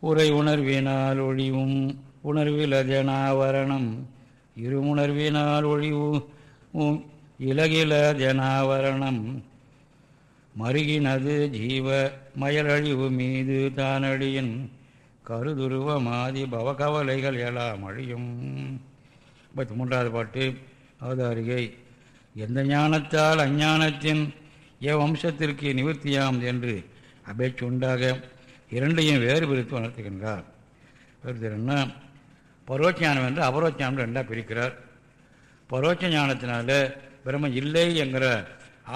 உரை உணர்வினால் ஒழிவும் உணர்வில் ஜனாவரணம். இருமுணர்வினால் ஒழிவும் இலகில ஜனாவரணம். மருகினது ஜீவ மயலழிவு மீது தானடியின் கருதுருவமாதி பவகவலைகள் எல்லாம் அழியும். பத்து மூன்றாவது பாட்டு அவதாரிகை. எந்த ஞானத்தால் அஞ்ஞானத்தின் எவ்வம்சத்திற்கு நிவர்த்தியாம் என்று அபேட்சி உண்டாக இரண்டையும் வேறு பிரித்து உணர்த்துகின்றார். என்ன பரோட்சானம் என்று அபரோட்சானம் ரெண்டாக பிரிக்கிறார். பரோட்ச ஞானத்தினால பிரம்மம் இல்லை என்கிற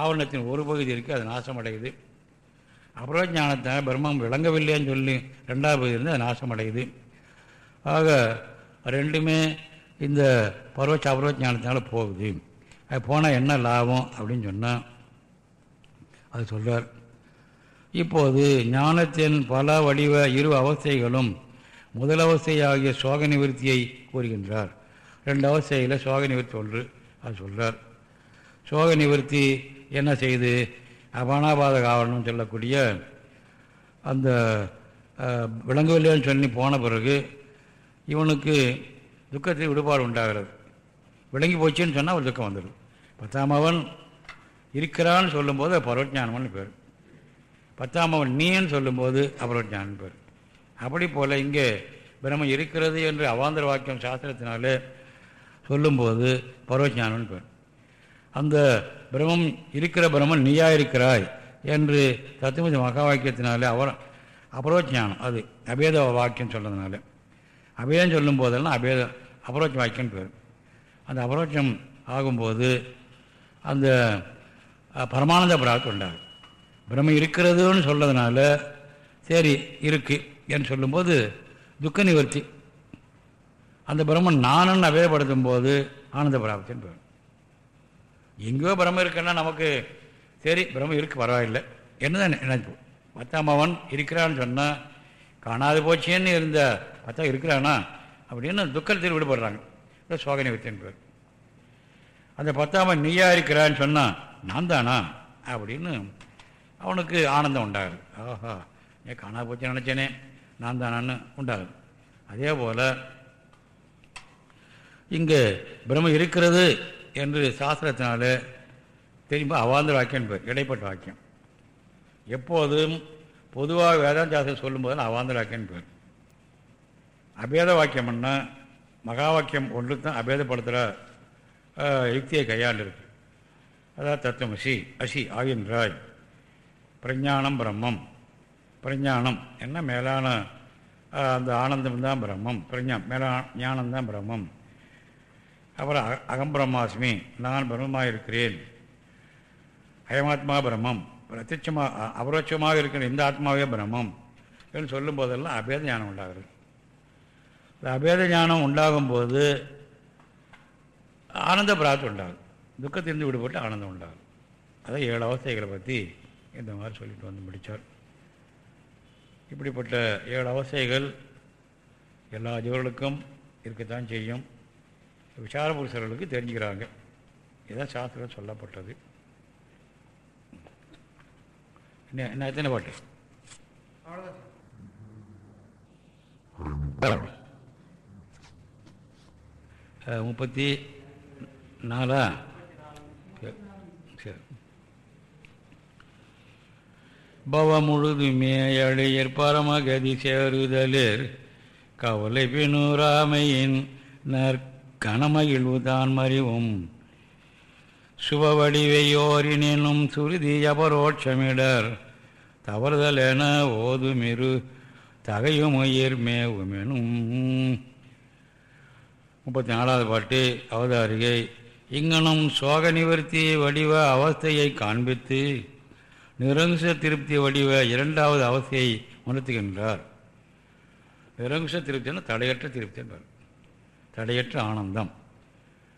ஆவரணத்தின் ஒரு பகுதி இருக்குது அது நாசமடையுது. அபரோஜ ஞானத்தினால் பிரம்மம் விளங்கவில்லைன்னு சொல்லி ரெண்டாவது பகுதி இருந்து அது நாசமடையுது. ஆக ரெண்டுமே இந்த பரோட்ச அபரோஜ ஞானத்தினால போகுது. அது போனால் என்ன லாபம் அப்படின்னு சொன்னால் அது சொல்கிறார் இப்போது ஞானத்தின் பல வடிவ இரு அவஸ்தைகளும் முதல் அவஸ்தையாகிய சோக நிவர்த்தியை கூறுகின்றார். ரெண்டு அவஸ்தையில் சோக நிவர்த்தி ஒன்று அது சொல்கிறார் சோக நிவர்த்தி என்ன செய்து? அபானாபாத காவலன்னு சொல்லக்கூடிய அந்த விளங்கவில்லைன்னு சொல்லி போன பிறகு இவனுக்கு துக்கத்தில் விடுபாடு உண்டாகிறது. விளங்கி போச்சுன்னு சொன்னால் ஒரு துக்கம் வந்துடும் பத்தாம் அவன் இருக்கிறான்னு சொல்லும்போது பரவஜானம்னு பேர். பத்தாம் அவன் நீன்னு சொல்லும்போது அபரோஜானன் பேர் அப்படி போல் இங்கே பிரம்மம் இருக்கிறது என்று அவாந்தர வாக்கியம் சாஸ்திரத்தினாலே சொல்லும்போது பரவஜானம்னு பேர் அந்த பிரம்மம் இருக்கிற பிரம்மன் நீயா இருக்கிறாய் என்று தத்துவஜ மகா வாக்கியத்தினாலே அவர் அபரோஜானம் அது அபேத வாக்கியம் சொல்கிறதுனால அபேதம் சொல்லும் போதெல்லாம் அபேத அபரோஜ வாக்கியம் பேர் அந்த அபரோட்சம் ஆகும்போது அந்த பரமானந்த பிராப்தி உண்டாகும் பிரம்ம இருக்கிறதுன்னு சொல்கிறதுனால சரி இருக்கு என்று சொல்லும்போது துக்க நிவர்த்தி. அந்த பிரம்மன் நானுன்னு அபேதப்படுத்தும் போது ஆனந்த பிராப்தின்னு பேர். எங்கேயோ பிரம்மம் இருக்குன்னா நமக்கு சரி பிரம்மம் இருக்கு பரவாயில்லை. என்னதான் என்ன பத்தாம் அவன் இருக்கிறான்னு சொன்னால் காணாது போச்சேன்னு இருந்த பத்தா இருக்கிறானா? அப்படின்னு துக்கத்தில் விடுபடுறாங்க. சோகனை வித்தின் பேர். அந்த பத்தாமன் நீயா இருக்கிறான்னு சொன்னால் நான் தானா? அப்படின்னு அவனுக்கு ஆனந்தம் உண்டாகுது. ஆஹா ஏன் காணா போச்சு நினச்சேனே. நான் தானான்னு உண்டாகுது. அதே போல் இங்கே பிரம்ம இருக்கிறது என்று சாஸ்திரத்தினால திரும்ப அவாந்த வாக்கியம் பேர் இடைப்பட்ட வாக்கியம். எப்போதும் பொதுவாக வேதாந்த சாஸ்திரம் சொல்லும்போது அவாந்த வாக்கியம் பேர். அபேத வாக்கியம்னா மகா வாக்கியம் ஒன்று தான் அபேதப்படுத்துகிற யுக்தியை கையாண்டிருக்கு. அதாவது தத்துவம் அசி அசி ஆகின்றாய் பிரஞானம் பிரம்மம். பிரஞானம் என்ன? மேலான அந்த ஆனந்தம் தான் பிரம்மம். பிரஞா மேலா ஞானம்தான் பிரம்மம். அப்புறம் அகம் பிரம்மாஸ்மி. நான் பிரம்மமாக இருக்கிறேன். அயமாத்மா பிரம்மம். பிரத்யட்சமாக அபரோட்சமாக இருக்கிற இந்த ஆத்மாவே பிரம்மம் என்று சொல்லும் போதெல்லாம் அபேத ஞானம் உண்டாகிறது. இந்த அபேத ஞானம் உண்டாகும்போது ஆனந்த பிராப்தி உண்டாகும். துக்கத்திலிருந்து விடுபட்டு ஆனந்தம் உண்டாகும். அதான் ஏழு அவஸ்தைகளை பற்றி இந்த மாதிரி சொல்லிட்டு வந்து முடித்தார் இப்படிப்பட்ட ஏழு அவசைகள் எல்லா ஜீவர்களுக்கும் இருக்கத்தான் செய்யும். விசார புருஷர்களுக்கு தெரிஞ்சுக்கிறாங்க. இதுதான் சாஸ்திரம் சொல்லப்பட்டது. என்ன என்ன எத்தனை பாட்டு? முப்பத்தி நாலா? சரி. பவ முழுதுமே அழியர் பரமகதி சேருதலிர். கவலை பினுராமையின் நற்கணமகிழ்வுதான் மறிவும். சுபவடிவையோரினும் சுருதி அபரோட்சமிடர் தவறுதல் என ஓதுமிரு தகையுமுயிர் மேவுமெனும். முப்பத்தி நாலாவது பாட்டு அவதாரிகை. இங்கனும் சோக நிவர்த்தி வடிவ அவஸ்தையை காண்பித்து நிரங்குச திருப்தி வடிவ இரண்டாவது அவஸ்தையை உணர்த்துகின்றார். நிரங்குச திருப்தினா தடையற்ற திருப்தி என்பார். தடையற்ற ஆனந்தம்.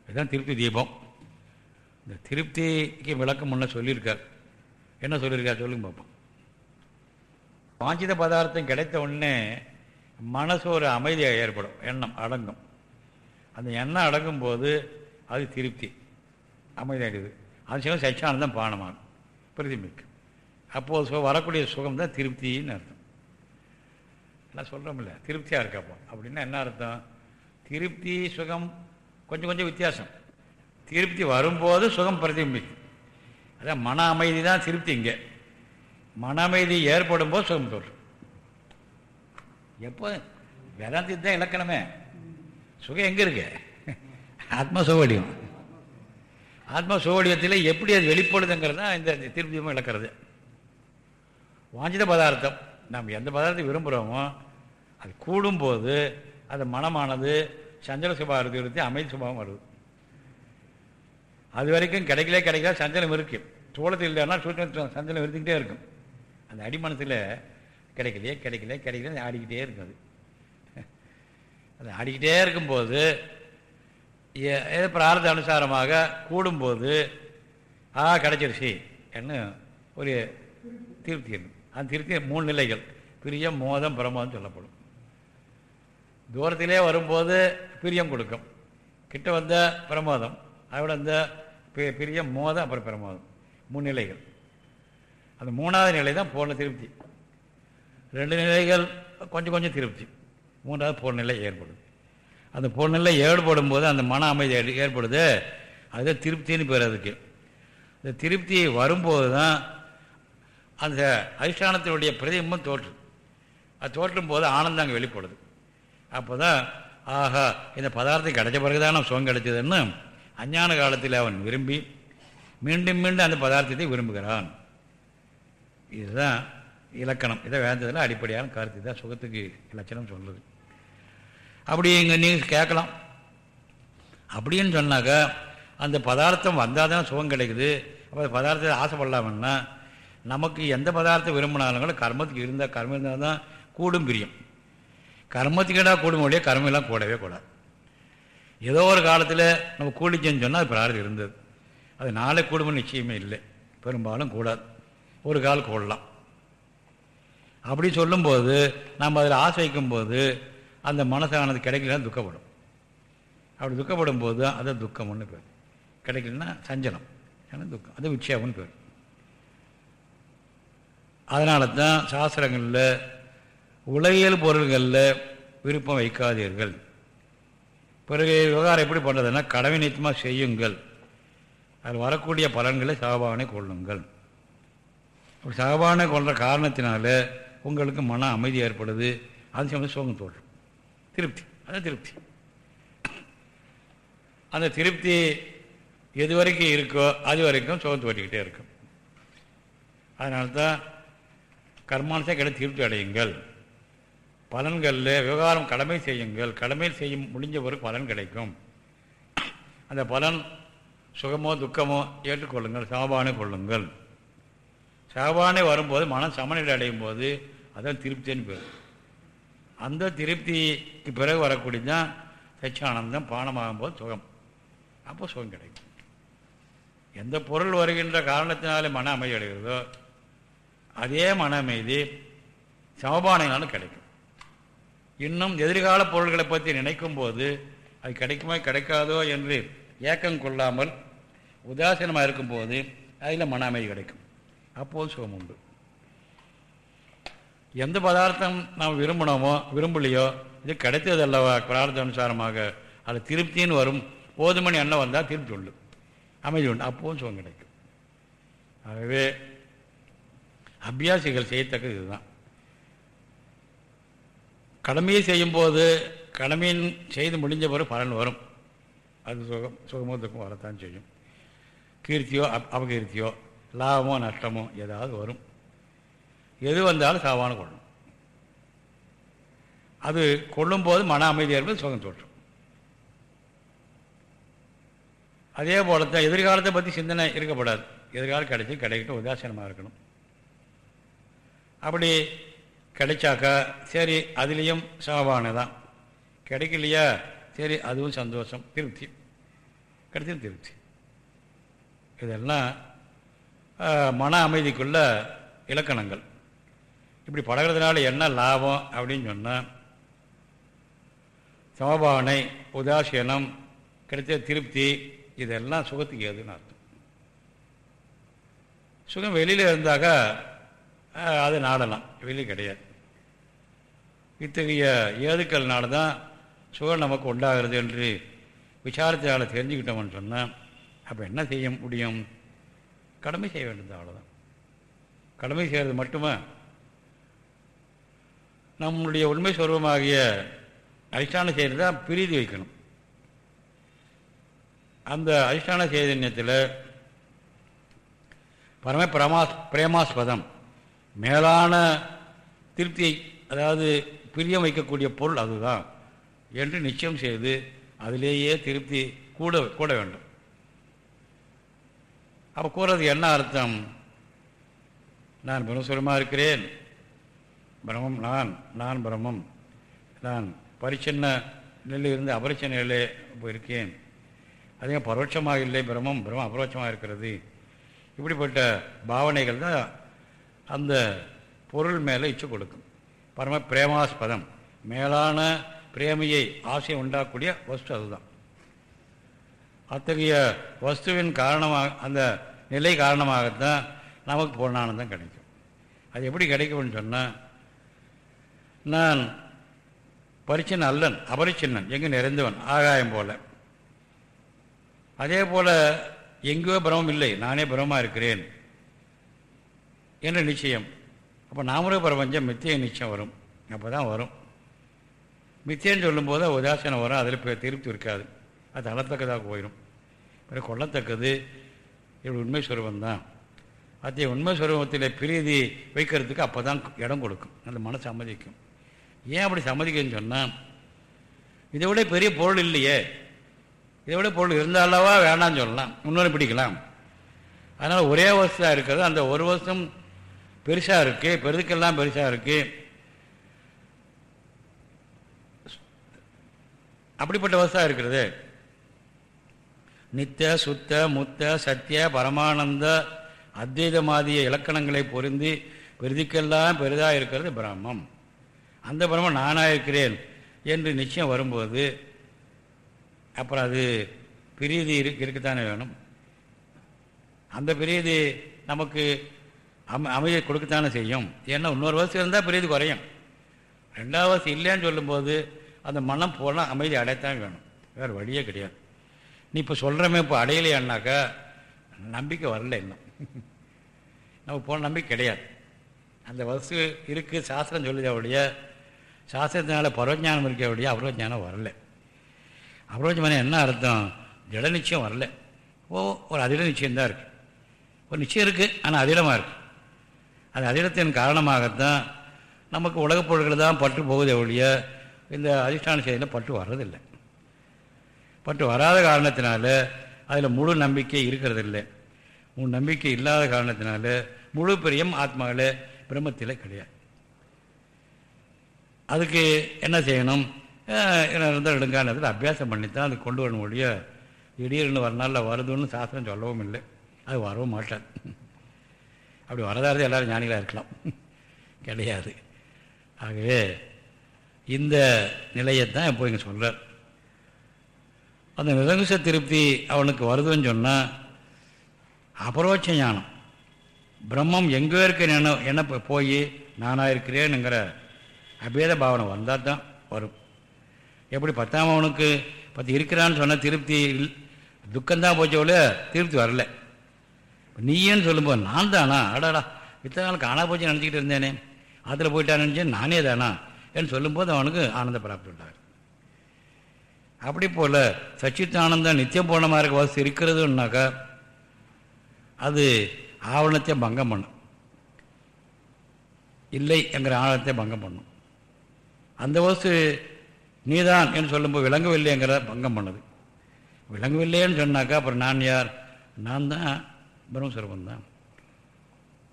இதுதான் திருப்தி தீபம். இந்த திருப்திக்கு விளக்கம் முன்ன சொல்லியிருக்கார். என்ன சொல்லியிருக்கார் சொல்லுங்க பார்ப்போம் வாஞ்சித பதார்த்தம் கிடைத்த உடனே மனசு ஒரு அமைதியாக ஏற்படும். எண்ணம் அடங்கும். அந்த எண்ணம் அடங்கும் போது அது திருப்தி. அமைதியாகிடுது அது சிவம் சச்சானந்தம் பானமாகும். பிரதிபிக்கும் அப்போது வரக்கூடிய சுகம் தான் திருப்தின்னு அர்த்தம். எல்லாம் சொல்கிறோம்ல திருப்தியாக இருக்கப்போ அப்படின்னா என்ன அர்த்தம்? திருப்தி சுகம் கொஞ்சம் கொஞ்சம் வித்தியாசம். திருப்தி வரும்போது சுகம் பிரதிபிம்பிக்கும். அதான் மன அமைதி தான் திருப்தி இங்கே. மன அமைதி ஏற்படும் போது சுகம் தோற்றும் எப்போ? வேதாந்தி தான் இலக்கணமே. சுகம் எங்கே இருக்கு? ஆத்ம சுகவடிவம். ஆத்ம சுகவடிவத்தில் எப்படி அது வெளிப்படுதுங்கிறது தான் இந்த திருப்தியமும் இழக்கிறது. வாஞ்சித பதார்த்தம். நம்ம எந்த பதார்த்தம் விரும்புகிறோமோ அது கூடும்போது அது மனமானது சஞ்சல சுபாவத்தை விருத்தி அமைதி சுபாவம் வருது. அது வரைக்கும் கிடைக்கலே கிடைக்கல சஞ்சலம் இருக்கு. தோளத்தில் இல்லைன்னா சூழ்நிலை சஞ்சலம் இருந்துக்கிட்டே இருக்கும். அந்த அடிமனத்தில் கிடைக்கலையே கிடைக்கல கிடைக்கல ஆடிக்கிட்டே இருக்கும் அது அது ஆடிக்கிட்டே இருக்கும்போது ஏதோ பிரார்த்த அனுசாரமாக கூடும்போது ஆ கிடைச்சிருச்சு என்ன ஒரு திருப்தி இருக்கும் அந்த திருப்தி மூணு நிலைகள். பிரியம் மோதம் பிரமோதம் சொல்லப்படும். தூரத்திலே வரும்போது பிரியம் கொடுக்கும். கிட்ட வந்த பிரமோதம் அதோட அந்த பிரியம் மோதம் அப்புறம் பிரமோதம் மூணு நிலைகள். அந்த மூணாவது நிலை தான் பூர்ண திருப்தி. ரெண்டு நிலைகள் கொஞ்சம் கொஞ்சம் திருப்தி. மூன்றாவது பூர்ணநிலை ஏற்படுது. அந்த பூர்ணநிலை ஏற்படும் போது அந்த மன அமைதி ஏற்படுது. அதுதான் திருப்தின்னு பேர் அதுக்கு. இந்த திருப்தி வரும்போது தான் அந்த அதிஷ்டானத்தினுடைய பிரதிபிம்பம் தோற்று அது தோற்றும் போது ஆனந்தம் அங்கே வெளிப்படுது. அப்போ தான் ஆஹா இந்த பதார்த்தம் கிடைச்ச பிறகு தான் நம்ம சுகம் கிடைச்சதுன்னு அஞ்ஞான காலத்தில் அவன் விரும்பி மீண்டும் மீண்டும் அந்த பதார்த்தத்தை விரும்புகிறான். இதுதான் இலக்கணம். இதை வேந்ததில் அடிப்படையான கருத்து. தான் சுகத்துக்கு இலட்சணம் சொல்லுது அப்படி இங்கே நீங்கள் கேட்கலாம். அப்படின்னு சொன்னாக்கா அந்த பதார்த்தம் வந்தால் தான் சுகம் கிடைக்குது. அப்போ பதார்த்தத்தை ஆசைப்படலாமன்னா நமக்கு எந்த பதார்த்தம் விரும்பினாலும் கர்மத்துக்கு இருந்தால் கர்மம் இருந்தால் தான் கூடும் பிரியம். கர்மத்துக்கேடா கூடும் வழியே கர்மெல்லாம் கூடவே கூடாது. ஏதோ ஒரு காலத்தில் நம்ம கூலிச்சேன்னு சொன்னால் அது பிரார்த்தம் இருந்தது. அது நாளை கூடும்னு நிச்சயமே இல்லை. பெரும்பாலும் கூடாது. ஒரு கால் கூடலாம். அப்படி சொல்லும்போது நம்ம அதில் ஆசை வைக்கும்போது அந்த மனசானது கிடைக்கலன்னா துக்கப்படும். அப்படி துக்கப்படும் போது அது துக்கம்னு பேர். கிடைக்கலன்னா சஞ்சலம். ஏன்னா துக்கம். அது விட்சேபம்னு பேர். அதனால தான் சாஸ்திரங்களில் உலகியல் பொருள்களில் விருப்பம் வைக்காதீர்கள். பிறகு விவகாரம் எப்படி பண்ணுறதுன்னா கடமை நித்தமாக செய்யுங்கள். அதில் வரக்கூடிய பலன்களை சகபாவனை கொள்ளுங்கள். அப்படி சகபாவனை கொள்கிற காரணத்தினால உங்களுக்கு மன அமைதி ஏற்படுது. அது சமயம் சோகம் தோற்றும் திருப்தி. அதான் திருப்தி. அந்த திருப்தி எது வரைக்கும் இருக்கோ அது வரைக்கும் சோகம் தோட்டிக்கிட்டே இருக்கும். அதனால தான் கர்மானசை கிடை திருப்தி அடையுங்கள். பலன்களில் விவகாரம் கடமை செய்யுங்கள். கடமை செய்யும் முடிஞ்ச ஒரு பலன் கிடைக்கும். அந்த பலன் சுகமோ துக்கமோ ஏற்றுக்கொள்ளுங்கள். சாபானை கொள்ளுங்கள். சாபானை வரும்போது மனம் சமநிலை அடையும் போது அதான் திருப்தின்னு பேர். அந்த திருப்திக்கு பிறகு வரக்கூடியதான் சச்சியானந்தம் பானமாகும் போது சுகம். அப்போ சுகம் கிடைக்கும். எந்த பொருள் வருகின்ற காரணத்தினாலே மன அமைதி அடைகிறதோ அதே மன அமைதி சமபானையினாலும் கிடைக்கும். இன்னும் எதிர்கால பொருள்களை பற்றி நினைக்கும் போது அது கிடைக்குமா கிடைக்காதோ என்று ஏக்கம் கொள்ளாமல் உதாசீனமாக இருக்கும்போது அதில் மன அமைதி கிடைக்கும். அப்போது சுகம் உண்டு. எந்த பதார்த்தம் நாம் விரும்பினோமோ விரும்பலையோ இது கிடைத்தது அல்லவா? பிரார்த்த அனுசாரமாக அது திருப்தின்னு வரும். போதுமணி எண்ணம் வந்தால் திருப்தி உண்டு. அமைதி உண்டு. அப்போவும் சுகம் கிடைக்கும். ஆகவே அபியாசிகள் செய்யத்தக்கது இதுதான். கடமையை செய்யும்போது கடமையின் செய்து முடிஞ்ச பிறகு பலன் வரும். அது சுகம் சுகமோ துக்கம் வரத்தான் செய்யும். கீர்த்தியோ அப் அபகீர்த்தியோ லாபமோ நஷ்டமோ ஏதாவது வரும். எது வந்தாலும் சாவான கொள்ளும் அது கொள்ளும்போது மன அமைதி ஏற்பது சுகம் தோற்றும். அதே போல தான் எதிர்காலத்தை பற்றி சிந்தனை இருக்கப்படாது. எதிர்காலம் கிடைச்சி கிடைக்கட்டும் உதாசீனமாக இருக்கணும். அப்படி கிடைச்சாக்கா சரி அதுலேயும் சமபானை தான் கிடைக்கலையா? சரி அதுவும் சந்தோஷம் திருப்தி. கிடைச்சது திருப்தி. இதெல்லாம் மன அமைதிக்குள்ள இலக்கணங்கள். இப்படி பழகிறதுனால என்ன லாபம் அப்படின்னு சொன்னால் சமபாவனை உதாசீனம் கிடைச்ச திருப்தி இதெல்லாம் சுகத்துக்கு ஏதுன்னு அர்த்தம். சுகம் வெளியில் இருந்தாக்கா அது நாடலாம். வெளியே கிடையாது. இத்தகைய ஏதுக்கள்னால தான் சுகம் நமக்கு உண்டாகிறது என்று விசாரத்தினால் தெரிஞ்சுக்கிட்டோம்னு சொன்னால் அப்போ என்ன செய்ய முடியும்? கடமை செய்ய வேண்டியது அவ்வளோதான் கடமை செய்கிறது மட்டுமே? நம்முடைய உண்மை சுரூபமாகிய அதிஷ்டான செய்தி தான் பிரீதி வைக்கணும். அந்த அதிஷ்டான சைதன்யத்தில் பரம பிரமாஸ் பிரேமாஸ்பதம். மேலான திருப்தியை அதாவது பிரியம் வைக்கக்கூடிய பொருள் அதுதான். என்று நிச்சயம் செய்து அதிலேயே திருப்தி கூட கூட வேண்டும். அப்போ கூறது என்ன அர்த்தம்? நான் பிரம்மஸ்வரமாக இருக்கிறேன். பிரம்மம் நான் நான் பிரம்மம். நான் பரிச்சின்ன நிலையில் இருந்து அபரிச்சன நிலையிலே இருக்கேன். அதே பரோட்சமாக இல்லை பிரம்மம்? பிரம்மம் அபரோட்சமாக இருக்கிறது. இப்படிப்பட்ட பாவனைகள் தான் அந்த பொருள் மேலே இச்சு கொடுக்கும். பரம பிரேமாஸ்பதம். மேலான பிரேமையை ஆசையை உண்டாக்கக்கூடிய வஸ்து அதுதான். அத்தகைய வஸ்துவின் காரணமாக அந்த நிலை காரணமாகத்தான் நமக்கு பூர்ணானந்தம் கிடைக்கும். அது எப்படி கிடைக்கும்னு சொன்னால் நான் பரிச்சின் அல்லன் அபரிச்சின்னன் எங்கு நிறைந்தவன் ஆகாயம் போல. அதே போல் எங்கேயோ பிரமம் இல்லை நானே பிரமமாக இருக்கிறேன். என்ற நிச்சயம்? அப்போ நாமரே பிரபஞ்சம் மித்திய நிச்சயம் வரும். அப்போ தான் வரும். மித்தியன்னு சொல்லும்போது உதாசீனம் வரும். அதில் இப்போ திருப்தி இருக்காது. அது அளத்தக்கதாக போயிடும் பிறகு கொள்ளத்தக்கது இப்படி உண்மை சுரூபம் தான். உண்மை சுரூபத்தில் பிரீதி வைக்கிறதுக்கு அப்போ தான் இடம் கொடுக்கும். அந்த மன சம்மதிக்கும் ஏன் அப்படி சம்மதிக்குன்னு சொன்னால் இதை விட பெரிய பொருள் இல்லையே. இதை விட பொருள் இருந்தாலவா வேண்டாம்னு சொல்லலாம். இன்னொன்று பிடிக்கலாம். அதனால் ஒரே வசதியாக இருக்கிறது. அந்த ஒரு வருஷம் பெருசாக இருக்குது பெருதுக்கெல்லாம் பெருசாக இருக்குது அப்படிப்பட்ட வசதாக இருக்கிறது. நித்த சுத்த முத்த சத்திய பரமானந்த அத்வைதமாதிய இலக்கணங்களை பொருந்தி பெருதிக்கெல்லாம் பெரிதாக இருக்கிறது பிரம்மம். அந்த பிரம்மம் நானாக இருக்கிறேன் என்று நிச்சயம் வரும்போது அப்புறம் அது பிரீதி இருக்கு இருக்கத்தானே வேணும்? அந்த பிரீதி நமக்கு அம அமைதியை கொடுக்கத்தானே செய்யும்? ஏன்னா இன்னொரு வருஷம் இருந்தால் பெரியது குறையும். ரெண்டாவது வருஷம் இல்லைன்னு சொல்லும்போது அந்த மனம் போனால் அமைதி அடையத்தான் வேணும். வேறு வழியே கிடையாது. நீ இப்போ சொல்கிறமே இப்போ அடையலையான்னாக்கா நம்பிக்கை வரல இன்னும். நம்ம போன நம்பிக்கை கிடையாது. அந்த வசு இருக்குது சாஸ்திரம் சொல்லுதே அவளுடைய சாஸ்திரத்தினால பரவஜானம் இருக்க அவளுடைய அபரோஜானம் வரல. அபரோஜமானம் என்ன அர்த்தம்? திட நிச்சயம் வரல. ஓ ஒரு அதிட நிச்சயம்தான் இருக்குது ஒரு நிச்சயம் இருக்குது ஆனால் அதிடமாக இருக்குது அந்த அதிர்ஷ்டத்தின் காரணமாகத்தான் நமக்கு உலகப் பொருட்கள் தான் பட்டு போகுதே ஒழிய இந்த அதிஷ்டான செய்தியில் பட்டு வர்றதில்லை. பட்டு வராத காரணத்தினால அதில் முழு நம்பிக்கை இருக்கிறதில்லை. முழு நம்பிக்கை இல்லாத காரணத்தினால முழு பிரியம் ஆத்மாவில் பிரம்மத்தில் கிடையாது. அதுக்கு என்ன செய்யணும்? இருந்தால் எடுங்கானத்தில் அபியாசம் பண்ணித்தான் அது கொண்டு வரணும் ஒழிய திடீர்னு வரனால வருதுன்னு சாஸ்திரம் சொல்லவும் இல்லை. அது வரவும் மாட்டாது. அப்படி வரதாரது எல்லோரும் ஞானிகளாக இருக்கலாம். கிடையாது. ஆகவே இந்த நிலையை தான் இப்போ இங்கே சொல்கிறார் அந்த நிரங்குச திருப்தி அவனுக்கு வருதுன்னு சொன்னால் அபரோட்ச ஞானம் பிரம்மம் எங்கே இருக்க என்ன என்ன போய் நானாக இருக்கிறேனுங்கிற அபேத பாவனை வந்தால் தான் வரும். எப்படி பத்தாம் அவனுக்கு பத்து இருக்கிறான்னு சொன்ன திருப்தி துக்கம்தான் போச்சவள திருப்தி வரலை. நீயேன்னு சொல்லும்போது நான் தானா? அடாடா இத்தனை நாள் காணா போச்சு நினச்சிக்கிட்டு இருந்தேனே. அதில் போயிட்டான்னு நினச்சேன் நானே தானா? என்று சொல்லும்போது அவனுக்கு ஆனந்த பிராப்தி உண்டாகும் அப்படி போல் சச்சித்தானந்தம் நித்தியம் பூர்ணமாக இருக்க வசதி இருக்கிறதுனாக்கா அது ஆவணத்தை பங்கம் பண்ணும். இல்லை என்கிற ஆவணத்தை பங்கம் பண்ணும். அந்த வசு நீதான் என்று சொல்லும்போது விளங்கவில்லைங்கிற பங்கம் பண்ணுது. விளங்கவில்லைன்னு சொன்னாக்கா அப்புறம் நான் யார்? நான் தான் பிரம்மஸ்வரூபந்தான்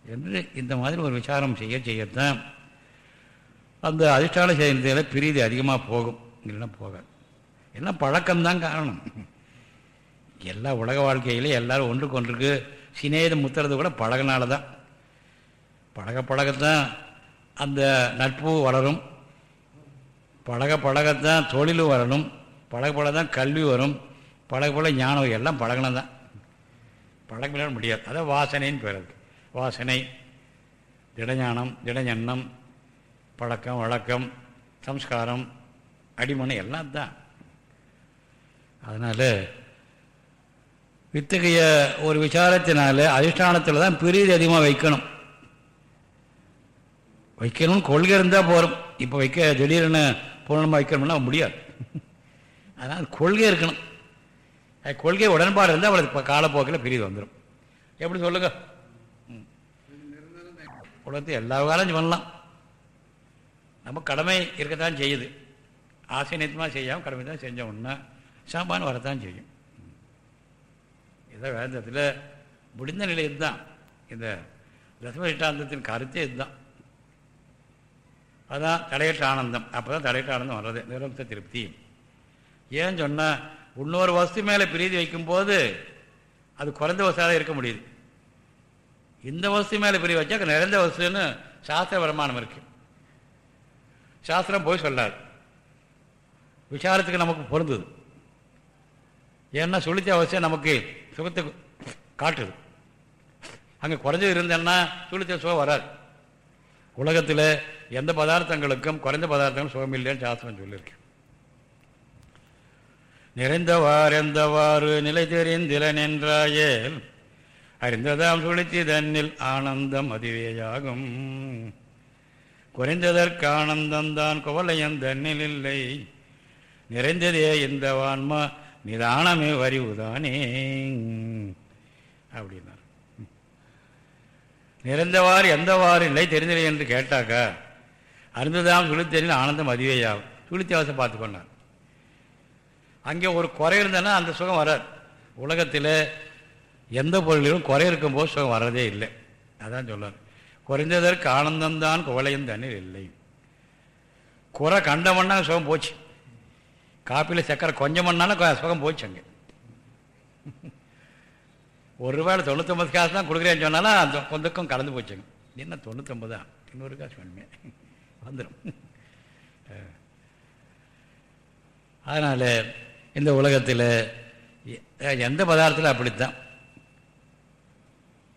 என்று இந்த மாதிரி ஒரு விசாரம் செய்ய செய்யத்தான். அந்த அதிஷ்டான செயல்தில் பிரீதி அதிகமாக போகும். இல்லைன்னா போகாது. எல்லாம் பழக்கம்தான் காரணம். எல்லா உலக வாழ்க்கையிலே எல்லோரும் ஒன்றுக்கு ஒன்றுக்கு சிநேதம் முத்துறது கூட பழகினால தான் பழக பழகத்தான் அந்த நட்பு வளரும். பழக பழகத்தான் தொழிலும் வரணும் பழக பழக தான் கல்வி வரும். பழக பழக ஞானம் எல்லாம் பழகினதான் பழக்கமில்லாமல் முடியாது. அதை வாசனைன்னு பேர் அது. வாசனை திடஞானம் திடஞன்னம் பழக்கம் வழக்கம் சம்ஸ்காரம் அடிமனை எல்லாம் தான். அதனால் இத்தகைய ஒரு விசாரத்தினால அதிஷ்டானத்தில் தான் பிரீதி அதிகமாக வைக்கணும். வைக்கணும்னு கொள்கை இருந்தால் போகிறோம் இப்போ வைக்க திடீர்னு பூர்ணமாக வைக்கணும்னா முடியாது. அதனால் கொள்கை இருக்கணும். கொள்கை உடன்பாடு இருந்தால் அவளுக்கு காலப்போக்கில் பிரிவு வந்துடும் எப்படி சொல்லுங்க? உலகத்தை எல்லா காலம் பண்ணலாம். நம்ம கடமை இருக்கத்தான் செய்யுது. ஆசை நித்தமாக செய்யாமல் கடமை தான் செஞ்சோம்னா சாம்பான் வரத்தான் செய்யும். இதான் வேந்தத்தில் முடிந்த நிலை இதுதான். இந்த தசமதிஷ்டாந்தத்தின் கருத்தே இதுதான். அதான் தடையற்ற ஆனந்தம். அப்போ தான் தடையற்ற ஆனந்தம் வர்றது. நிரம்ச திருப்தி. ஏன்னு சொன்னால் இன்னொரு வஸ்து மேலே பிரீதி வைக்கும்போது அது குறைந்த வசதியாக இருக்க முடியுது. இந்த வஸ்து மேலே பிரி வச்சா நிறைந்த வஸ்துன்னு சாஸ்திர வருமானம் இருக்குது சாஸ்திரம் போய் சொல்லாது. விசாரத்துக்கு நமக்கு பொருந்தது. ஏன்னா சுழித்த அவசியம் நமக்கு சுகத்தை காட்டுது. அங்கே குறைஞ்சது இருந்தேன்னா சுழித்த சுகம் வராது. உலகத்தில் எந்த பதார்த்தங்களுக்கும் குறைந்த பதார்த்தங்களும் சுகம் இல்லைன்னு சாஸ்திரம் சொல்லியிருக்கேன் நிறைந்தவாறு எந்தவாறு நிலை தெரிந்தில நின்றாயேல் அறிந்ததாம் சுழித்தி தன்னில் ஆனந்தம் அதுவேயாகும். குறைந்ததற்கு ஆனந்தந்தான் குவலையன் தன்னில் இல்லை நிறைந்ததே இந்த வான்மா நிதானமே வரிவுதானே. அப்படின்னார். நிறைந்தவாறு எந்தவாறு நிலை தெரிந்தில்லை என்று கேட்டாக்கா அறிந்ததாம் சுழித்தனில் ஆனந்தம் அதிவேயாகும். சுழித்தியாவசம் பார்த்துக்கொண்டார். அங்கே ஒரு குறை இருந்ததுன்னா அந்த சுகம் வராது. உலகத்தில் எந்த பொருளிலும் குறை இருக்கும்போது சுகம் வர்றதே இல்லை. அதான் சொல்லார் குறைந்ததற்கு ஆனந்தம்தான் குவளையும் தண்ணீர் இல்லை. குறை கண்டமன்னா சுகம் போச்சு. காப்பியில் சக்கரை கொஞ்சம் சுகம் போச்சு அங்கே. ஒரு ரூபாயில் தொண்ணூத்தொம்பது காசு தான் கொடுக்குறேன்னு சொன்னாலும் அந்த கொஞ்சக்கும் கலந்து போச்சுங்க என்ன தொண்ணூத்தொம்பதா தான் இன்னொரு காசு வேணுமே. வந்துடும் அதனால் இந்த உலகத்தில் எந்த பதார்த்தத்தில் அப்படித்தான்.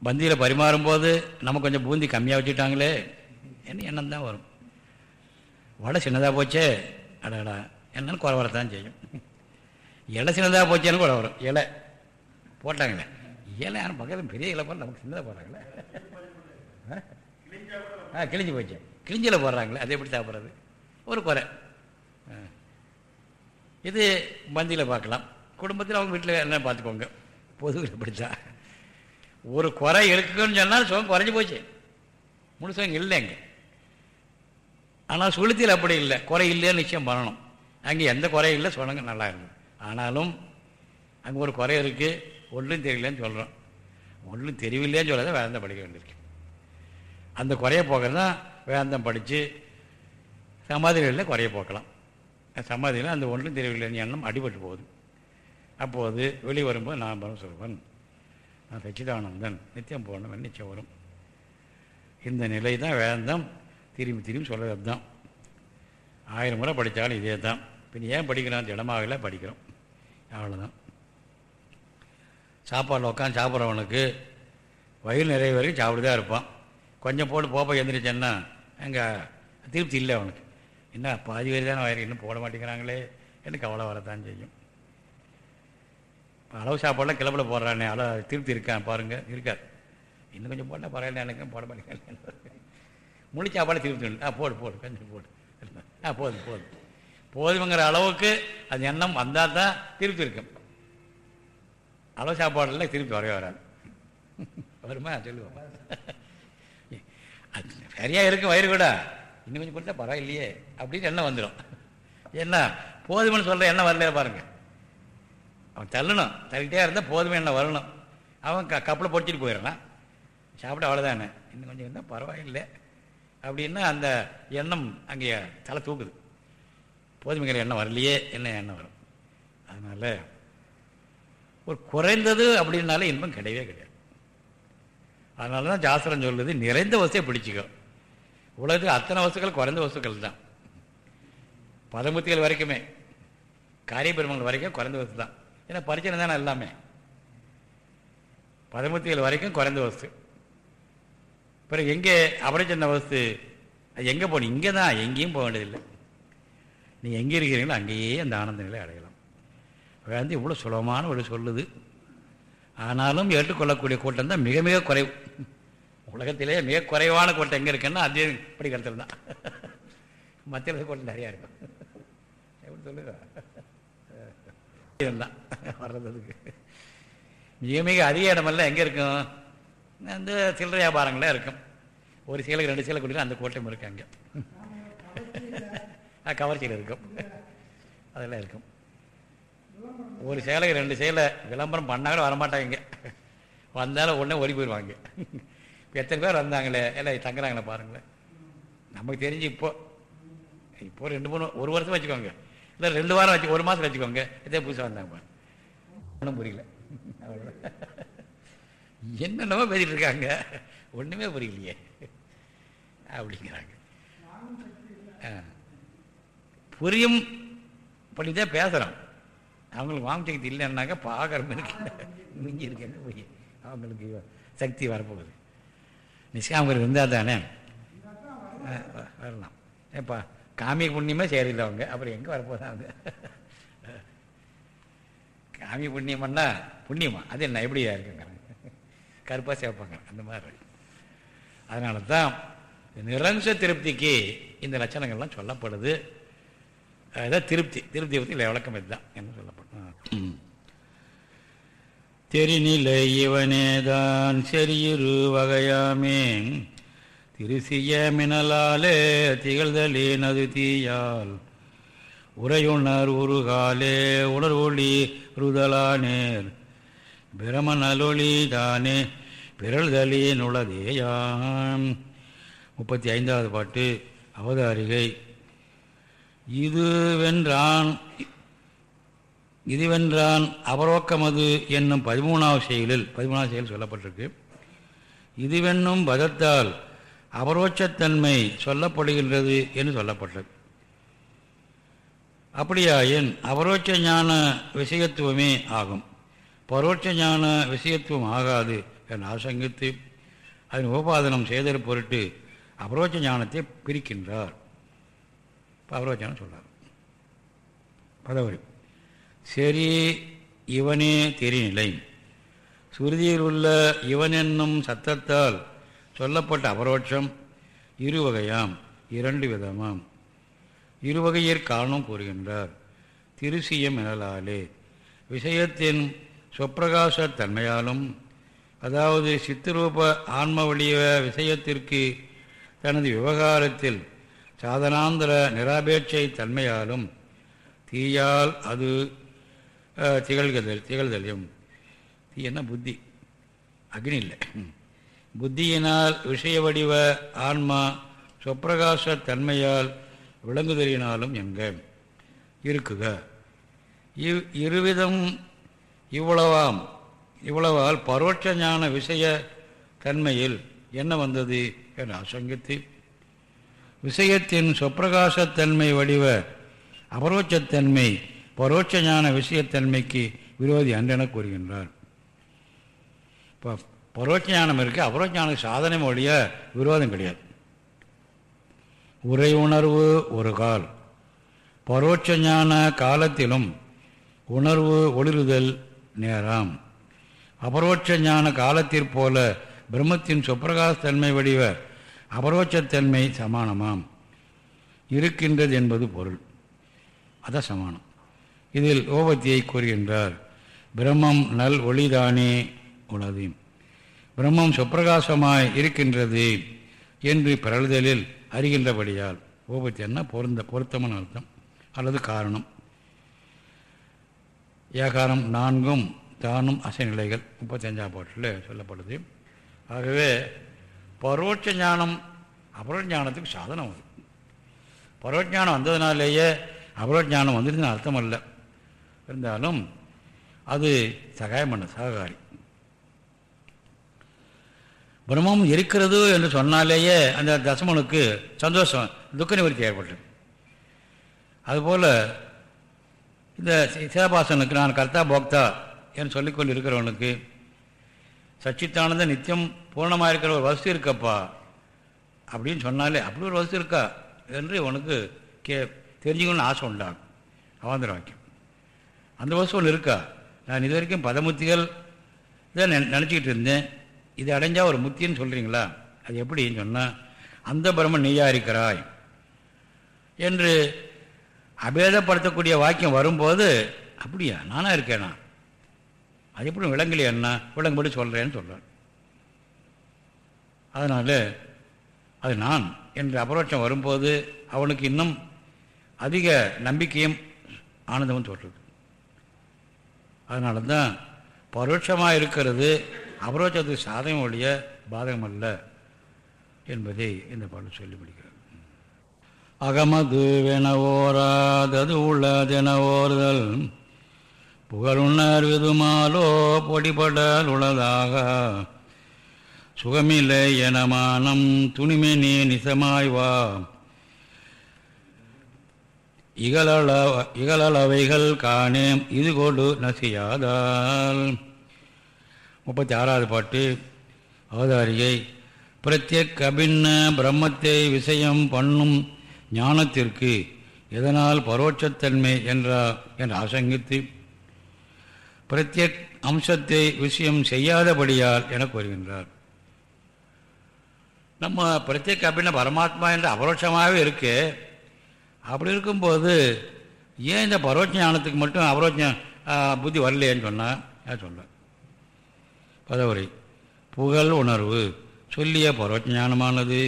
பந்தியில் பரிமாறும்போது நம்ம கொஞ்சம் பூந்தி கம்மியாக வச்சுட்டாங்களே என்ன எண்ணம் தான் வரும். வடை சின்னதாக போச்சே அடடா என்னன்னு குறை வரத்தான் செய்யும். இலை சின்னதாக போச்சேன்னு குறை வரும். இலை போட்டாங்களே. இலை யாரும் பக்கத்தில் பெரிய இலை போட நமக்கு சின்னதாக போடுறாங்களே. ஆ கிழிஞ்சு போச்சு. கிழிஞ்சில் போடுறாங்களே அது எப்படி சாப்பிட்றது? ஒரு குறை. இது பந்தியில் பார்க்கலாம். குடும்பத்தில் அவங்க வீட்டில் என்ன பார்த்துக்கோங்க. பொதுவில் படித்தா ஒரு குறை இருக்குன்னு சொன்னால் சுகம் குறைஞ்சி போச்சு. முழுசும் இல்லைங்க ஆனால் சுளுத்தியில் அப்படி இல்லை. குறை இல்லைன்னு நிச்சயம் பண்ணணும். அங்கே எந்த குறையும் இல்லை சொன்னங்க நல்லா இருக்கும் ஆனாலும் அங்கே ஒரு குறை இருக்குது ஒன்றும் தெரியலன்னு சொல்கிறோம் ஒன்றும் தெரியவில்லைன்னு சொல்லாத வேந்தம் படிக்க வேண்டியிருக்கு. அந்த குறைய போக்கிறது தான் வேந்தம் படித்து சமாதிகளில் குறைய போக்கலாம். சமாதியில் அந்த ஒன்றும் தெரியவில்லை. எண்ணம் அடிபட்டு போகுது. அப்போது வெளியே வரும்போது நான் பரம் சொல்வன் நான் சச்சிதானந்தன் நித்தியம் போகணும் நிச்சயம் வரும். இந்த நிலை தான் வேந்தம் திரும்பி திரும்பி சொல்கிறது தான் ஆயிரம் முறை படித்தாலும் இதே தான் பின் ஏன் படிக்கிறோம்? திடமாகல படிக்கிறோம். அவ்வளோதான் சாப்பாடில் உட்காந்து சாப்பிட்றவனுக்கு வயிறு நிறைய வரைக்கும் சாப்பிட்டு தான் இருப்பான். கொஞ்சம் போட்டு போப்பா எந்திரிச்சேன்னா அங்கே திருப்தி இல்லை அவனுக்கு. என்ன பாதி வரி தானே வயிறு இன்னும் போட மாட்டேங்கிறாங்களே. எனக்கு கவலை வரத்தான் செய்யும். அளவு சாப்பாடெலாம் கிளப்பில் போடுறானே அளவு திருப்தி இருக்கான் பாருங்கள் இருக்காது. இன்னும் கொஞ்சம் போட்டால் பரவாயில்ல எனக்கு போட மாட்டேங்கிறேன் முழு சாப்பாடு திருப்தி உண்டு. ஆ போடு போடு கொஞ்சம் போடு. ஆ போதும் போதும். போதுங்கிற அளவுக்கு அது எண்ணம் வந்தால் தான் திருப்தி இருக்கும். அளவு சாப்பாடுல திருப்பி வரவே வராது. வருமா சொல்லுவோம். அது சரியாக இருக்கும் வயிறு கூட. இன்னும் கொஞ்சம் கொடுத்தா பரவாயில்லையே அப்படின்னு எண்ணம் வந்துடும் என்ன போதுமென்னு சொல்கிற எண்ணம் வரலையே பாருங்கள் அவன் தள்ளணும் தள்ளிட்டே இருந்தால் போதுமே எண்ணம் வரணும். அவன் க கப்பில் பொடிச்சிட்டு போயிடுறான். சாப்பிட அவ்வளோதானே இன்னும் கொஞ்சம் இருந்தால் பரவாயில்லை. அப்படின்னா அந்த எண்ணம் அங்கே தலை தூக்குது. போதுமைங்கிற எண்ணம் வரலையே என்ன எண்ணம் வரும். அதனால் ஒரு குறைந்தது அப்படின்னாலே இன்பம் கிடையவே கிடையாது. அதனால தான் சாஸ்திரம் சொல்லுது நிறைந்த வசதியை பிடிச்சிக்கும் உலகத்தில் அத்தனை வசுக்கள் குறைந்த வசுக்கள் தான். பதமுத்திகள் வரைக்குமே காரியபெருமங்கள் வரைக்கும் குறைந்த வசதி தான். ஏன்னா பரிச்சனை தானே எல்லாமே. பதமுத்திகள் வரைக்கும் குறைந்த வஸ்து பிறகு எங்கே அபரிச்சந்த வஸ்து அது எங்கே போகணும்? இங்கே தான். எங்கேயும் போக வேண்டியதில்லை. நீ எங்கே இருக்கிறீங்களோ அங்கேயே அந்த ஆனந்த நிலை அடையலாம். வந்து இவ்வளோ சுலபமான ஒரு சொல்லுது. ஆனாலும் ஏற்றுக்கொள்ளக்கூடிய கூட்டம் தான் மிக மிக குறைவு. உலகத்திலே மிக குறைவான கோட்டை எங்கே இருக்குன்னா அதே படிக்கிறதுல தான் மத்திய கோட்டை நிறையா இருக்கும். எப்படி சொல்லுங்க? தான் வர்றதுக்கு மிக மிக அதிக இடமெல்லாம் எங்கே இருக்கும்? அந்த சில்லறை வியாபாரங்களே இருக்கும். ஒரு சேலைக்கு ரெண்டு சீலை கொடுக்கலாம் அந்த கோட்டையும் இருக்கு அங்கே. கவர்ச்சியில் இருக்கும். அதெல்லாம் இருக்கும். ஒரு சேலைக்கு ரெண்டு சேலை விளம்பரம் பண்ணாலும் வரமாட்டாங்க வந்தாலும் உடனே ஓடி போயிடுவாங்க எத்தனை பேர் வந்தாங்களே? எல்லாம் தங்குறாங்களே பாருங்களேன். நமக்கு தெரிஞ்சு இப்போ இப்போ ரெண்டு மூணு ஒரு வருஷம் வச்சுக்கோங்க. இல்லை ரெண்டு வாரம் வச்சு ஒரு மாதம் வச்சுக்கோங்க. இதே புதுசாக வந்தாங்க ஒன்றும் புரியல. என்னென்னமோ பேசிகிட்டு இருக்காங்க. ஒன்றுமே புரியலையே. அப்படிங்கிறாங்க. புரியும் பண்ணிதான் பேசுகிறோம் அவங்களுக்கு வாங்க சக்தி இல்லைன்னாக்கா பார்க்குற மாதிரி மிஞ்சி இருக்கேன்னு புரியும் அவங்களுக்கு சக்தி வரப்போகுது. நிஷ்காமர்கள் இருந்தால் தானே? வரலாம். ஏப்பா காமிய புண்ணியமாக சேரில்லை அவங்க. அப்புறம் எங்கே வரப்போதான் அவங்க காமிய புண்ணியம் புண்ணியமா? அது என்ன எப்படியா இருக்குங்கிறாங்க கருப்பாக சேர்ப்பாங்க அந்த மாதிரி. அதனால தான் நிரஞ்ச திருப்திக்கு இந்த லட்சணங்கள்லாம் சொல்லப்படுது. அதான் திருப்தி திருப்தி பற்றி இல்லை விளக்கம் இதுதான். என்ன சொல்லப்படும்? தெரிநிலை இவனேதான் செரியிரு வகையாமே. திருசிய மினலாலே திகழ்தலின் நது தீயால் உரையுணர் உருகாலே உணர்வொளி ருதலானேர். பிரமநலொளி தானே பிறழ்தலி நுழதேயாம் முப்பத்தி ஐந்தாவது பாட்டு அவதாரிகை. இதுவென்றான் இதுவென்றான் அபரோக்கமது என்னும் பதிமூணாவது செயலில் பதிமூணாவது செயல் சொல்லப்பட்டிருக்கு. இதுவென்னும் பதத்தால் அபரோட்சத்தன்மை சொல்லப்படுகின்றது என்று சொல்லப்பட்டது அப்படியாயின் அபரோட்ச ஞான விஷயத்துவமே ஆகும். பரோட்ச ஞான விஷயத்துவம் ஆகாது என ஆசங்கித்து அதன் உபாதனம் செய்தல் பொருட்டு அபரோட்ச ஞானத்தை பிரிக்கின்றார். அபரோச்சானம் சொல்கிறார் பதவரி சரி இவனே தெரிநிலை. சுருதியில் உள்ள இவன் என்னும் சத்தத்தால் சொல்லப்பட்ட அபரோட்சம் இருவகையாம் இரண்டு விதமாம். இருவகையிற் காரணம் கூறுகின்றார். திருசியம் எனலாலே விஷயத்தின் சொப்பிரகாச தன்மையாலும் அதாவது சித்திரூப ஆன்ம வழிய விஷயத்திற்கு தனது விவகாரத்தில் சாதனாந்திர நிராபேட்சை தன்மையாலும் தீயால் அது திகழ்கதல் திகழ்தலையும். தீ என்ன புத்தி? அக்னி இல்லை. புத்தியினால் விஷய வடிவ ஆன்மா சொப்பிரகாச தன்மையால் விளங்குதலினாலும் எங்க? இருக்குக. இவ் இருவிதம் இவ்வளவாம். இவ்வளவால் பரோட்ச ஞான விஷய தன்மையில் என்ன வந்தது? என அசங்கித்து. விஷயத்தின் சொப்பிரகாசத்தன்மை வடிவ அபரோட்சத்தன்மை பரோட்ச ஞான விஷயத்தன்மைக்கு விரோதி அன்றென கூறுகின்றார். இப்போ பரோட்ச ஞானம் இருக்குது அபரோட்ச சாதனை வழிய விரோதம் கிடையாது. உரை உணர்வு ஒரு கால். பரோட்ச ஞான காலத்திலும் உணர்வு ஒளிருதல் நேரம். அபரோட்ச ஞான காலத்திற்போல பிரம்மத்தின் சொப்பிரகாசத்தன்மை வடிவ அபரோட்சத்தன்மை சமானமாம். இருக்கின்றது என்பது பொருள். அதான் சமானம். இதில் ஓபத்தியை கூறுகின்றார் பிரம்மம் நல் ஒளிதானே உளது பிரம்மம் சுப்பிரகாசமாய் இருக்கின்றது என்று பிறழுதலில் அறிகின்றபடியால் ஓபத்தி என்ன? பொருந்த பொருத்தமான அர்த்தம் அல்லது காரணம். ஏகாரம் நான்கும் தானும் அசைநிலைகள் முப்பத்தஞ்சாம் பாட்டில் சொல்லப்படுது. ஆகவே பரோட்ச ஞானம் அபரோஜானத்துக்கு சாதனம் அது. பரோஜானம் ஞானம் வந்ததுனாலேயே அபரோஜானம் ஞானம் வந்துருச்சுன்னு அர்த்தம் இல்லை இருந்தாலும் அது சகாயம் பண்ண சககாரி. பிரம்மம் இருக்கிறது என்று சொன்னாலேயே அந்த தசமனுக்கு சந்தோஷம் துக்க நிவர்த்தி ஏற்பட்டது. அதுபோல் இந்த சிதாபாசனுக்கு நான் கர்த்தா போக்தா என்று சொல்லிக்கொண்டு இருக்கிறவனுக்கு சச்சித்தானந்த நித்தியம் பூர்ணமாக இருக்கிற ஒரு வசதி இருக்கப்பா அப்படின்னு சொன்னாலே அப்படி ஒரு வசதி இருக்கா என்று உனக்கு கே தெரிஞ்சுக்கணும்னு ஆசை உண்டாகும். அவாந்திர வாக்கியம் அந்த வசதி ஒன்று இருக்கா? நான் இது வரைக்கும் பதமுத்திகள் இதை நினச்சிக்கிட்டு இருந்தேன். இது அடைஞ்சால் ஒரு முத்தின்னு சொல்கிறீங்களா அது எப்படின்னு சொன்னால் அந்த பிரம்மன் நீயா இருக்கிறாய் என்று அபேதப்படுத்தக்கூடிய வாக்கியம் வரும்போது அப்படியா நானாக இருக்கேனா? அது எப்படி விளங்கலையா என்ன சொல்கிறேன்னு சொல்கிறேன் அதனால் அது நான் என்று அபரோட்சம் வரும்போது அவனுக்கு இன்னும் அதிக நம்பிக்கையும் ஆனந்தமும் தோற்றுது அதனால தான் பரோட்சமாக இருக்கிறது அபரோட்சத்துக்கு சாதகம் ஒழிய பாதகம் அல்ல என்பதை இந்த பாடல் சொல்லி முடிக்கிறார் அகமது வெனவோராதது உள்ளதென ஓர்தல் புகழுணர் விதுமாலோ பொடிபடல் உளதாக. சுகமில்லை எனமானம் துணிமெனி நிசமாய்வா இகலள இகழளவைகள் காணேம் இது கொண்டு நசியாதால். முப்பத்தி ஆறாவது பாட்டு அவதாரியை பிரத்யக் அபின்ன பிரம்மத்தை விஷயம் பண்ணும் ஞானத்திற்கு எதனால் பரோட்சத்தன்மை என்றா என்று ஆசங்கித்து பிரத்யக் அம்சத்தை விஷயம் செய்யாதபடியால் என கூறுகின்றார். நம்ம பிரத்யேக அப்படின்னா பரமாத்மா என்று அபரோட்சமாகவே இருக்குது அப்படி இருக்கும்போது ஏன் இந்த பரோட்ச ஞானத்துக்கு மட்டும் அபரோட்சம் புத்தி வரலையேன்னு சொன்னால் சொல்ல பதவுரை. புகழ் உணர்வு. சொல்லிய பரோட்ச ஞானமானது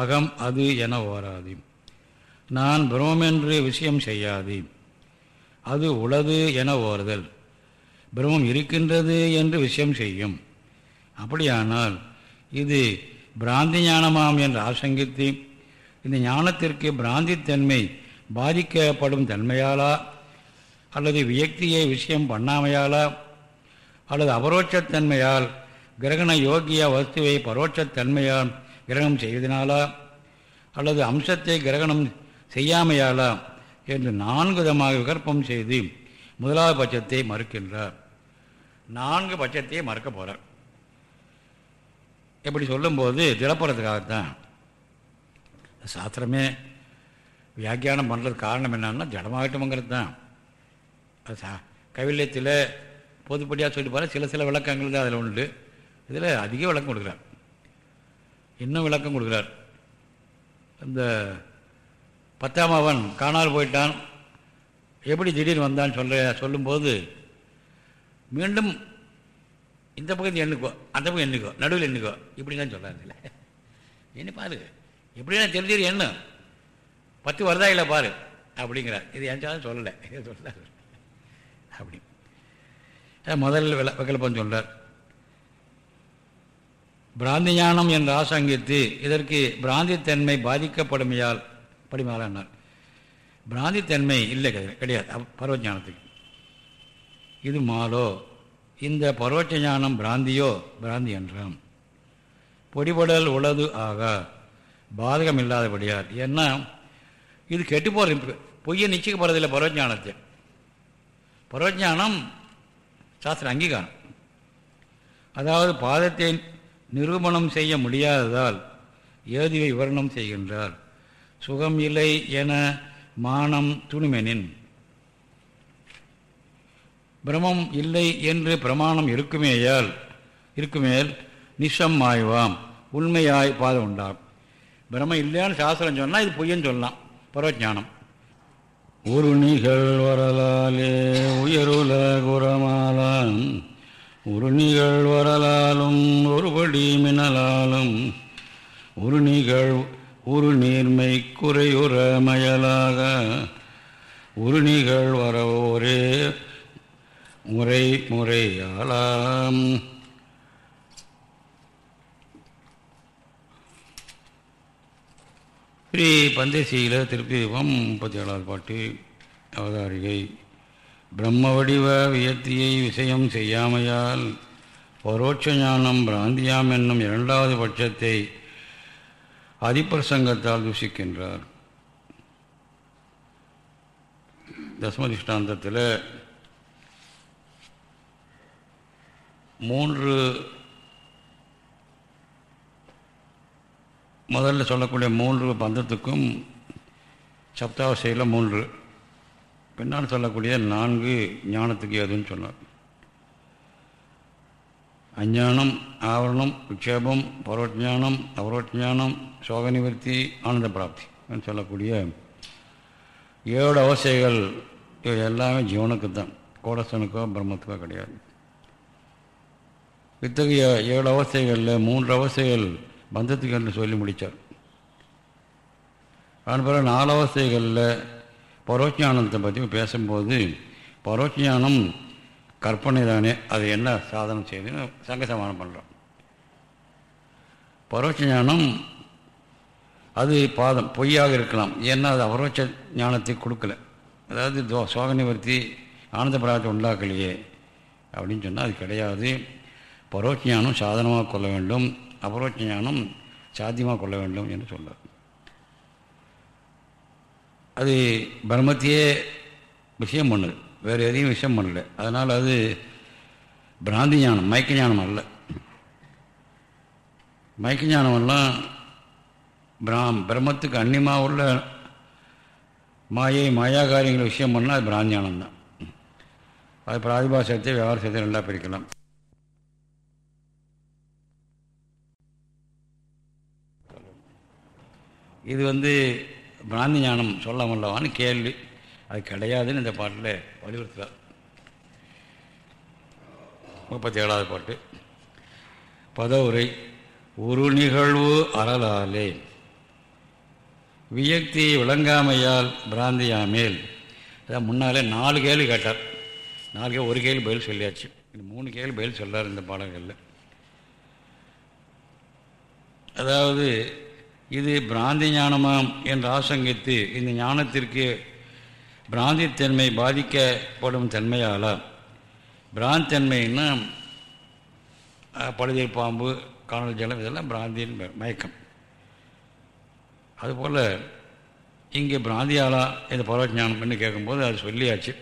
அகம் அது என ஓராது. நான் பிரம்மென்று விஷயம் செய்யாது. அது உளது என ஓறுதல். பிரம்மம் இருக்கின்றது என்று விஷயம் செய்யும். அப்படியானால் இது பிராந்தி ஞானமாம் என்று ஆசங்கித்து இந்த ஞானத்திற்கு பிராந்தித்தன்மை பாதிக்கப்படும் தன்மையாலா? அல்லது வியக்தியை விஷயம் பண்ணாமையாலா? அல்லது அபரோட்சத்தன்மையால் கிரகண யோகிய வஸ்துவை பரோட்சத்தன்மையால் கிரகணம் செய்வதனாலா அல்லது அம்சத்தை கிரகணம் செய்யாமையாலா? என்று நான்கு விதமாக விகற்பம் செய்து முதலாவது பட்சத்தை மறுக்கின்றார். நான்கு பட்சத்தையே மறுக்க போகிறார் எப்படி சொல்லும்போது திடப்படுறதுக்காகத்தான் சாஸ்திரமே வியாக்கியானம் பண்ணுறது காரணம் என்னன்னா ஜடமாகட்டமுங்கிறது தான். அது சா கைவில்யத்தில் பொதுப்படியாக சொல்லி போகிற சில சில விளக்கங்கள் தான் அதில் உண்டு. இதில் அதிக விளக்கம் கொடுக்குறார். இன்னும் விளக்கம் கொடுக்குறார். இந்த பத்தாம் அவன் காணால் போயிட்டான். எப்படி திடீர்னு வந்தான்னு சொல்ல சொல்லும்போது மீண்டும் இந்த பக்கத்து எண்ணுக்கோ அந்த பக்கம் எண்ணுக்கோ நடுவில் எண்ணுக்கோ இப்படிலாம் சொல்லாது இல்லை என்ன பாருங்கள் எப்படின்னா தெரிஞ்சிரு என்ன? பத்து வருதா இல்லை பாரு. அப்படிங்கிறார். இது என்ச்சாலும் சொல்லலை. இது சொல்லார் அப்படி. முதல்ல வில விகல்பம் சொல்கிறார் பிராந்தி ஞானம் என்ற ஆசங்கித்து இதற்கு பிராந்தித்தன்மை பாதிக்கப்படுமையால் படிமையாளர் பிராந்தித்தன்மை இல்லை கிடையாது. பருவ ஞானத்துக்கு இது மாலோ? இந்த பரோட்ச ஞானம் பிராந்தியோ? பிராந்தி என்றாம். பொடிபடல் உளது ஆகா. பாதகம் இல்லாதபடியார் ஏன்னா இது கெட்டு போகிறது பொய்யை நிச்சயிக்க போகிறதில்லை பரவஜானத்தை. பரவஜானம் சாஸ்திர அங்கீகாரம். அதாவது பாதத்தை நிரூபணம் செய்ய முடியாததால் ஏதுவை விவரணம் செய்கின்றார். சுகம் இல்லை என மானம் துணிமெனின். பிரமம் இல்லை என்று பிரமாணம் இருக்குமேயால் இருக்குமேல் நிஷம் ஆய்வாம். உண்மையாய் பாதம் உண்டாம். பிரம்மம் இல்லையான்னு சாஸ்திரம் சொன்னால் இது பொய்யன்னு சொல்லலாம். பரவஜானம். ஒரு நிகழ் வரலாலே உயருல குரமாலாம் ஒரு நிகழ் வரலாலும் ஒருபடி மினலாலும் ஒரு நிகழ் ஒரு நீர்மை குறையுற மயலாக ஒரு நிகழ் வர ஒரே முறை முறையாலாம். ஸ்ரீ பந்தேசியில் திருப்பிதீபம் முப்பத்தி ஏழாவது பாட்டு அவதாரிகை. பிரம்ம வடிவ வியத்தியை விஷயம் செய்யாமையால் பரோட்ச ஞானம் பிராந்தியாம் என்னும் இரண்டாவது பட்சத்தை அதிப்பிரசங்கத்தால் தூஷிக்கின்றார். தசமதிஷ்டாந்தத்தில் மூன்று முதல்ல சொல்லக்கூடிய மூன்று பந்தத்துக்கும் சப்தாவசையில் மூன்று. பின்னால் சொல்லக்கூடிய நான்கு ஞானத்துக்கு எதுன்னு சொன்னார். அஞ்ஞானம் ஆவரணம் விக்ஷேபம் பரோட்ஞானம் அபரோட்ஞானம் சோக நிவர்த்தி ஆனந்த பிராப்தி சொல்லக்கூடிய ஏழு அவசைகள் இது எல்லாமே ஜீவனுக்கு தான் கோடசனுக்கோ பிரம்மத்துக்கோ கிடையாது. இத்தகைய ஏழு அவஸ்தைகளில் மூன்று அவஸ்தைகள் பந்தத்துக்கு சொல்லி முடித்தார் அதன் பிறகு நாலவஸ்தைகளில் பரோட்சானந்தத்தை பற்றி பேசும்போது பரோட்சானம் கற்பனை தானே அது என்ன சாதனம் செய்யுதுன்னு சங்க சமானம் பண்ணுறோம் பரோட்ச ஞானம் அது பாதம் பொய்யாக இருக்கலாம். ஏன்னா அது அபரோட்ச ஞானத்தை கொடுக்கல. அதாவது தோ சோக நிவர்த்தி ஆனந்த பிராயத்தை உண்டாக்கலையே அப்படின்னு சொன்னால் அது கிடையாது. பரோட்ச ஞானம் சாதனமாக கொள்ள வேண்டும். அபரோட்ச ஞானம் சாத்தியமாக கொள்ள வேண்டும் என்று சொல்றார். அது பிரம்மத்தையே விஷயம் பண்ணுது. வேறு எதையும் விஷயம் பண்ணல. அதனால் அது பிராந்தி ஞானம் மயக்க ஞானம் அல்ல. மயக்க ஞானமெல்லாம் பிராம் பிரம்மத்துக்கு அந்நியமாக உள்ள மாயை மாயா காரியங்கள் விஷயம் பண்ணால் அது பிராந்தியானம் தான் அது பிராதிபாசத்தை விவகாரத்தை ரெண்டாக பிரிக்கலாம். இது வந்து பிராந்தி ஞானம் சொல்ல கேள்வி. அது கிடையாதுன்னு இந்த பாட்டில் வலியுறுத்துறார் முப்பத்தி ஏழாவது பாட்டு. பதவுரை ஒரு நிகழ்வு அறலாலே. வியக்தி விளங்காமையால் பிராந்தியாமேல் அதான் முன்னாலே நாலு கேள்வி கேட்டார். நாலு கேள்வி ஒரு கேள்வி பதில் சொல்லியாச்சு. இந்த மூணு கேள்வி பதில் சொல்லார் இந்த பாடல்களில். அதாவது இது பிராந்தி ஞானமாம் என்று ஆசங்கித்து இந்த ஞானத்திற்கு பிராந்தித்தன்மை பாதிக்கப்படும் தன்மையால். பிராந்தன்மைன்னா பழுதில் பாம்பு காணல் ஜலம் இதெல்லாம் பிராந்தியின் மயக்கம். அதுபோல் இங்கே பிராந்தியாலா இந்த பரவஞானம் என்று கேட்கும்போது அது சொல்லியாச்சு.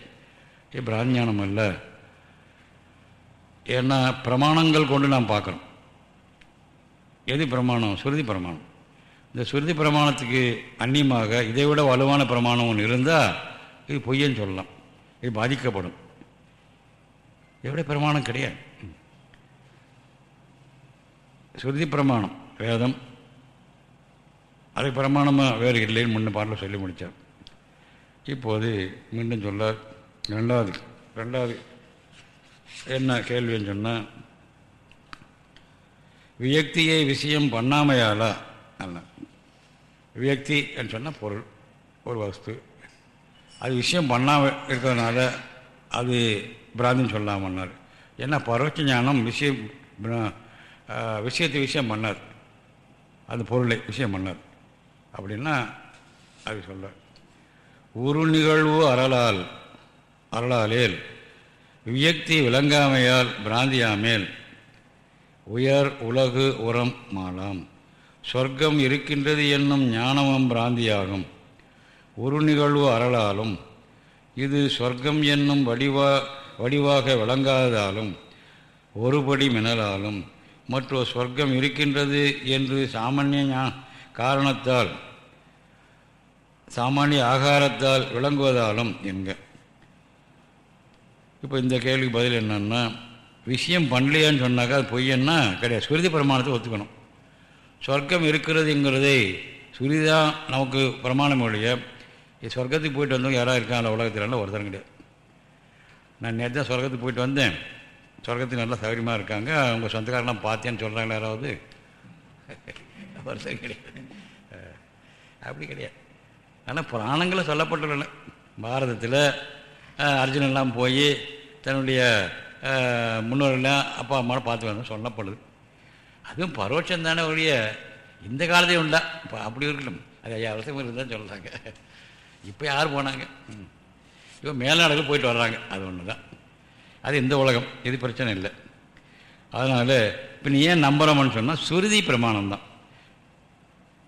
இது பிராந்தி ஞானம் அல்ல. ஏன்னா பிரமாணங்கள் கொண்டு நாம் பார்க்குறோம். எது பிரமாணம்? சுருதி பிரமாணம். இந்த சுருதி பிரமாணத்துக்கு அந்நியமாக இதை விட வலுவான பிரமாணம் ஒன்று இருந்தால் இது பொய்யன்னு சொல்லலாம். இது பாதிக்கப்படும். இதை பிரமாணம் கிடையாது. சுருதி பிரமாணம் வேதம் அதுக்கு பிரமாணமாக வேறு இல்லைன்னு முன்ன பாட்டில் சொல்லி முடித்தார் இப்போது மீண்டும் சொல்ல ரெண்டாவது ரெண்டாவது என்ன கேள்வின்னு சொன்னால் வியக்தியை விஷயம் பண்ணாமையாலா? அல்ல. வியக்தி என்று சொன்னால் பொருள் ஒரு வஸ்து. அது விஷயம் பண்ணாமல் இருக்கிறதுனால அது பிராந்தின்னு சொல்லாமன்னார் ஏன்னா பரோட்ச ஞானம் விஷயம் விஷயத்தை விஷயம் பண்ணார். அந்த பொருளை விஷயம் பண்ணார். அப்படின்னா அது சொல்ல ஒரு நிகழ்வு அறலால் அறலாலேல் வியக்தி விளங்காமையால் பிராந்தியாமேல் உயர் உலகு உரம் மாலாம் சொர்க்கம் இருக்கின்றது என்னும் ஞானமும் பிராந்தியாகும். ஒரு நிகழ்வு அறலாலும் இது சொர்க்கம் என்னும் வடிவா வடிவாக விளங்காததாலும் ஒருபடி மினலாலும் மற்றும் சொர்க்கம் இருக்கின்றது என்று சாமானிய காரணத்தால் சாமானிய ஆகாரத்தால் விளங்குவதாலும் என்க. இப்போ இந்த கேள்விக்கு பதில் என்னென்னா விஷயம் பண்ணலையான்னு சொன்னாக்கா அது பொய்யன்னா கிடையாது. சுருதி பிரமாணத்தை ஒத்துக்கணும். சொர்க்கம் இருக்கிறதுங்கிறதே சுரிதான் நமக்கு பிரமாணம் ஒழிய சொர்க்கத்துக்கு போயிட்டு வந்தவங்க யாராவது இருக்காங்க? உலகத்தில் ஒருத்தரும் கிடையாது. நான் நேற்று தான் சொர்க்கத்துக்கு போயிட்டு வந்தேன். சொர்க்கத்துக்கு நல்லா சௌகரியமாக இருக்காங்க. அவங்க சொந்தக்காரெலாம் பார்த்தேன்னு சொல்கிறாங்களா யாராவது? ஒருத்தர் கிடையாது. அப்படி கிடையாது. ஆனால் புராணங்களை சொல்லப்பட்டுள்ளன பாரதத்தில் அர்ஜுனெல்லாம் போய் தன்னுடைய முன்னோர்கள்லாம் அப்பா அம்மாவை பார்த்து வந்து சொல்லப்படுது. அதுவும் பரோட்சம் தானே ஒழிய இந்த காலத்தையும் உண்டா? இப்போ அப்படி இருக்கணும் அது ஐயா வருஷம் இருந்தால் சொல்கிறாங்க இப்போ யார் போனாங்க? இப்போ மேல்நாடுகள் போயிட்டு வர்றாங்க. அது ஒன்று தான் அது இந்த உலகம். இது பிரச்சனை இல்லை. அதனால் இப்போ நீ ஏன் நம்புகிறோம்னு சொன்னால் சுருதி பிரமாணம் தான்.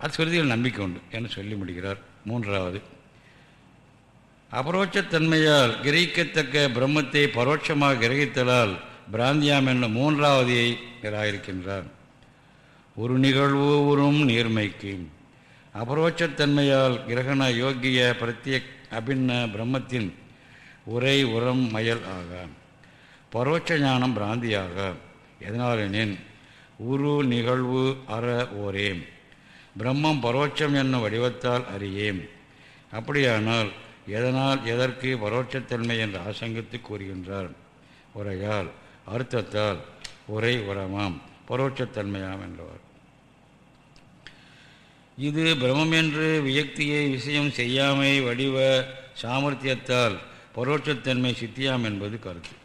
அது சுருதியில் நம்பிக்கை உண்டு என்று சொல்லி முடிகிறார் மூன்றாவது அபரோட்சத்தன்மையால் கிரகிக்கத்தக்க பிரம்மத்தை பரோட்சமாக கிரகித்தலால் பிராந்தியாம் என்ற மூன்றாவதியை நிராகரிக்கின்றார். ஒரு நிகழ்வு உறும் நீர்மைக்கு. அபரோட்சத்தன்மையால் கிரகண யோகிய பிரத்யக் அபின்ன பிரம்மத்தின் உரை உரம் மயல் ஆக. பரோட்ச ஞானம் பிராந்தியாக. எதனாலெனின் உரு நிகழ்வு அற ஓரேம். பிரம்மம் பரோட்சம் என்னும் வடிவத்தால் அறியேம். அப்படியானால் எதனால் எதற்கு பரோட்சத்தன்மை என்ற ஆசங்கித்து கூறுகின்றார்? உரையால் அர்த்தத்தால் உரை உரமாம். பரோட்சத்தன்மையாம் என்றவர் இது பிரம்மம் என்று வியக்தியை விஷயம் செய்யாமை வடிவ சாமர்த்தியத்தால் பரோட்சத்தன்மை சித்தியாம் என்பது கருத்து.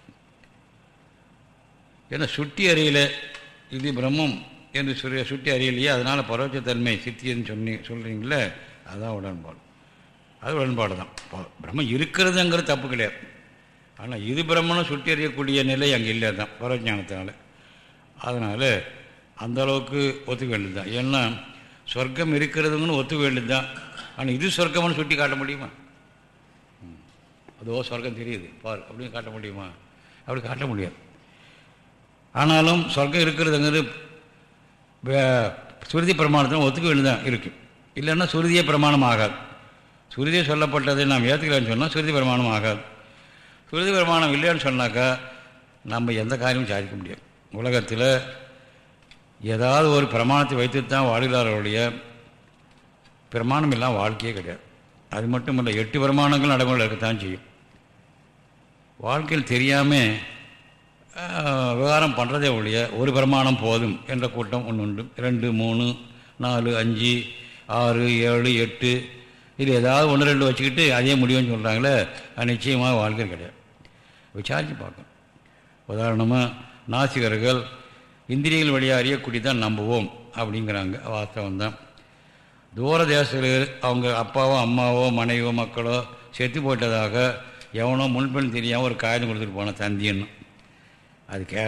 ஏன்னா சுட்டி அறியல இது பிரம்மம் என்று சொல்ல சுட்டி அறியலையே அதனால் பரோட்சத்தன்மை சித்தின்னு சொன்னி சொல்கிறீங்களே அதுதான் உடன்பாடு. அது உடன்பாடு தான். பிரம்மம் இருக்கிறதுங்கிறது தப்பு கிடையாது. ஆனால் இது பிரம்மனும் சுட்டி அறியக்கூடிய நிலை அங்கே இல்லை தான் பரவஞானத்தினால அதனால் அந்த அளவுக்கு ஒத்துக்க வேண்டியது தான் ஏன்னா சொர்க்கம் இருக்கிறதுங்கன்னு ஒத்துக்க வேண்டியது தான் ஆனால் இது சொர்க்கம்னு சுட்டி காட்ட முடியுமா? அதோ சொர்க்கம் தெரியுது. பார் அப்படின்னு காட்ட முடியுமா? அப்படி காட்ட முடியாது. ஆனாலும் சொர்க்கம் இருக்கிறதுங்கிறது சுருதி பிரமாணத்தில் ஒத்துக்க வேண்டியதான் இருக்குது இல்லைன்னா சுருதியே பிரமாணம் ஆகாது. சுருதியை சொல்லப்பட்டதை நாம் ஏற்றுக்கலன்னு சொன்னால் சுருதி பிரமாணம் ஆகாது. சுருதி பிரமாணம் இல்லைன்னு சொன்னாக்கா நம்ம எந்த காரியமும் சாதிக்க முடியாது. உலகத்தில் ஏதாவது ஒரு பிரமாணத்தை வைத்து தான் வாழ்கிறார்களுடைய பிரமாணம் இல்லாமல் வாழ்க்கையே கிடையாது. அது மட்டும் இல்லை எட்டு பிரமாணங்கள் நடைமுறையில் இருக்கத்தான் செய்யும். வாழ்க்கையில் தெரியாமல் விவகாரம் பண்ணுறதே ஒழிய ஒரு பிரமாணம் போதும் என்ற கூட்டம் ஒன்று உண்டு. ரெண்டு மூணு நாலு அஞ்சு ஆறு ஏழு எட்டு இது ஏதாவது ஒன்று ரெண்டு வச்சுக்கிட்டு அதே முடிவுன்னு சொல்கிறாங்களே அது நிச்சயமாக வாழ்க்கை கிடையாது. விசாரித்து பார்க்கணும். உதாரணமாக நாசிகர்கள் இந்திரியங்கள் வழியாக அறியக்கூடிய தான் நம்புவோம் அப்படிங்கிறாங்க. வாஸ்தவம் தான். தூர தேசத்தில் அவங்க அப்பாவோ அம்மாவோ மனைவியோ மக்களோ செத்து போட்டதாக எவனோ முன்பெண் தெரியாமல் ஒரு காயம் கொடுத்துட்டு போனான் தந்தின்னு அது கே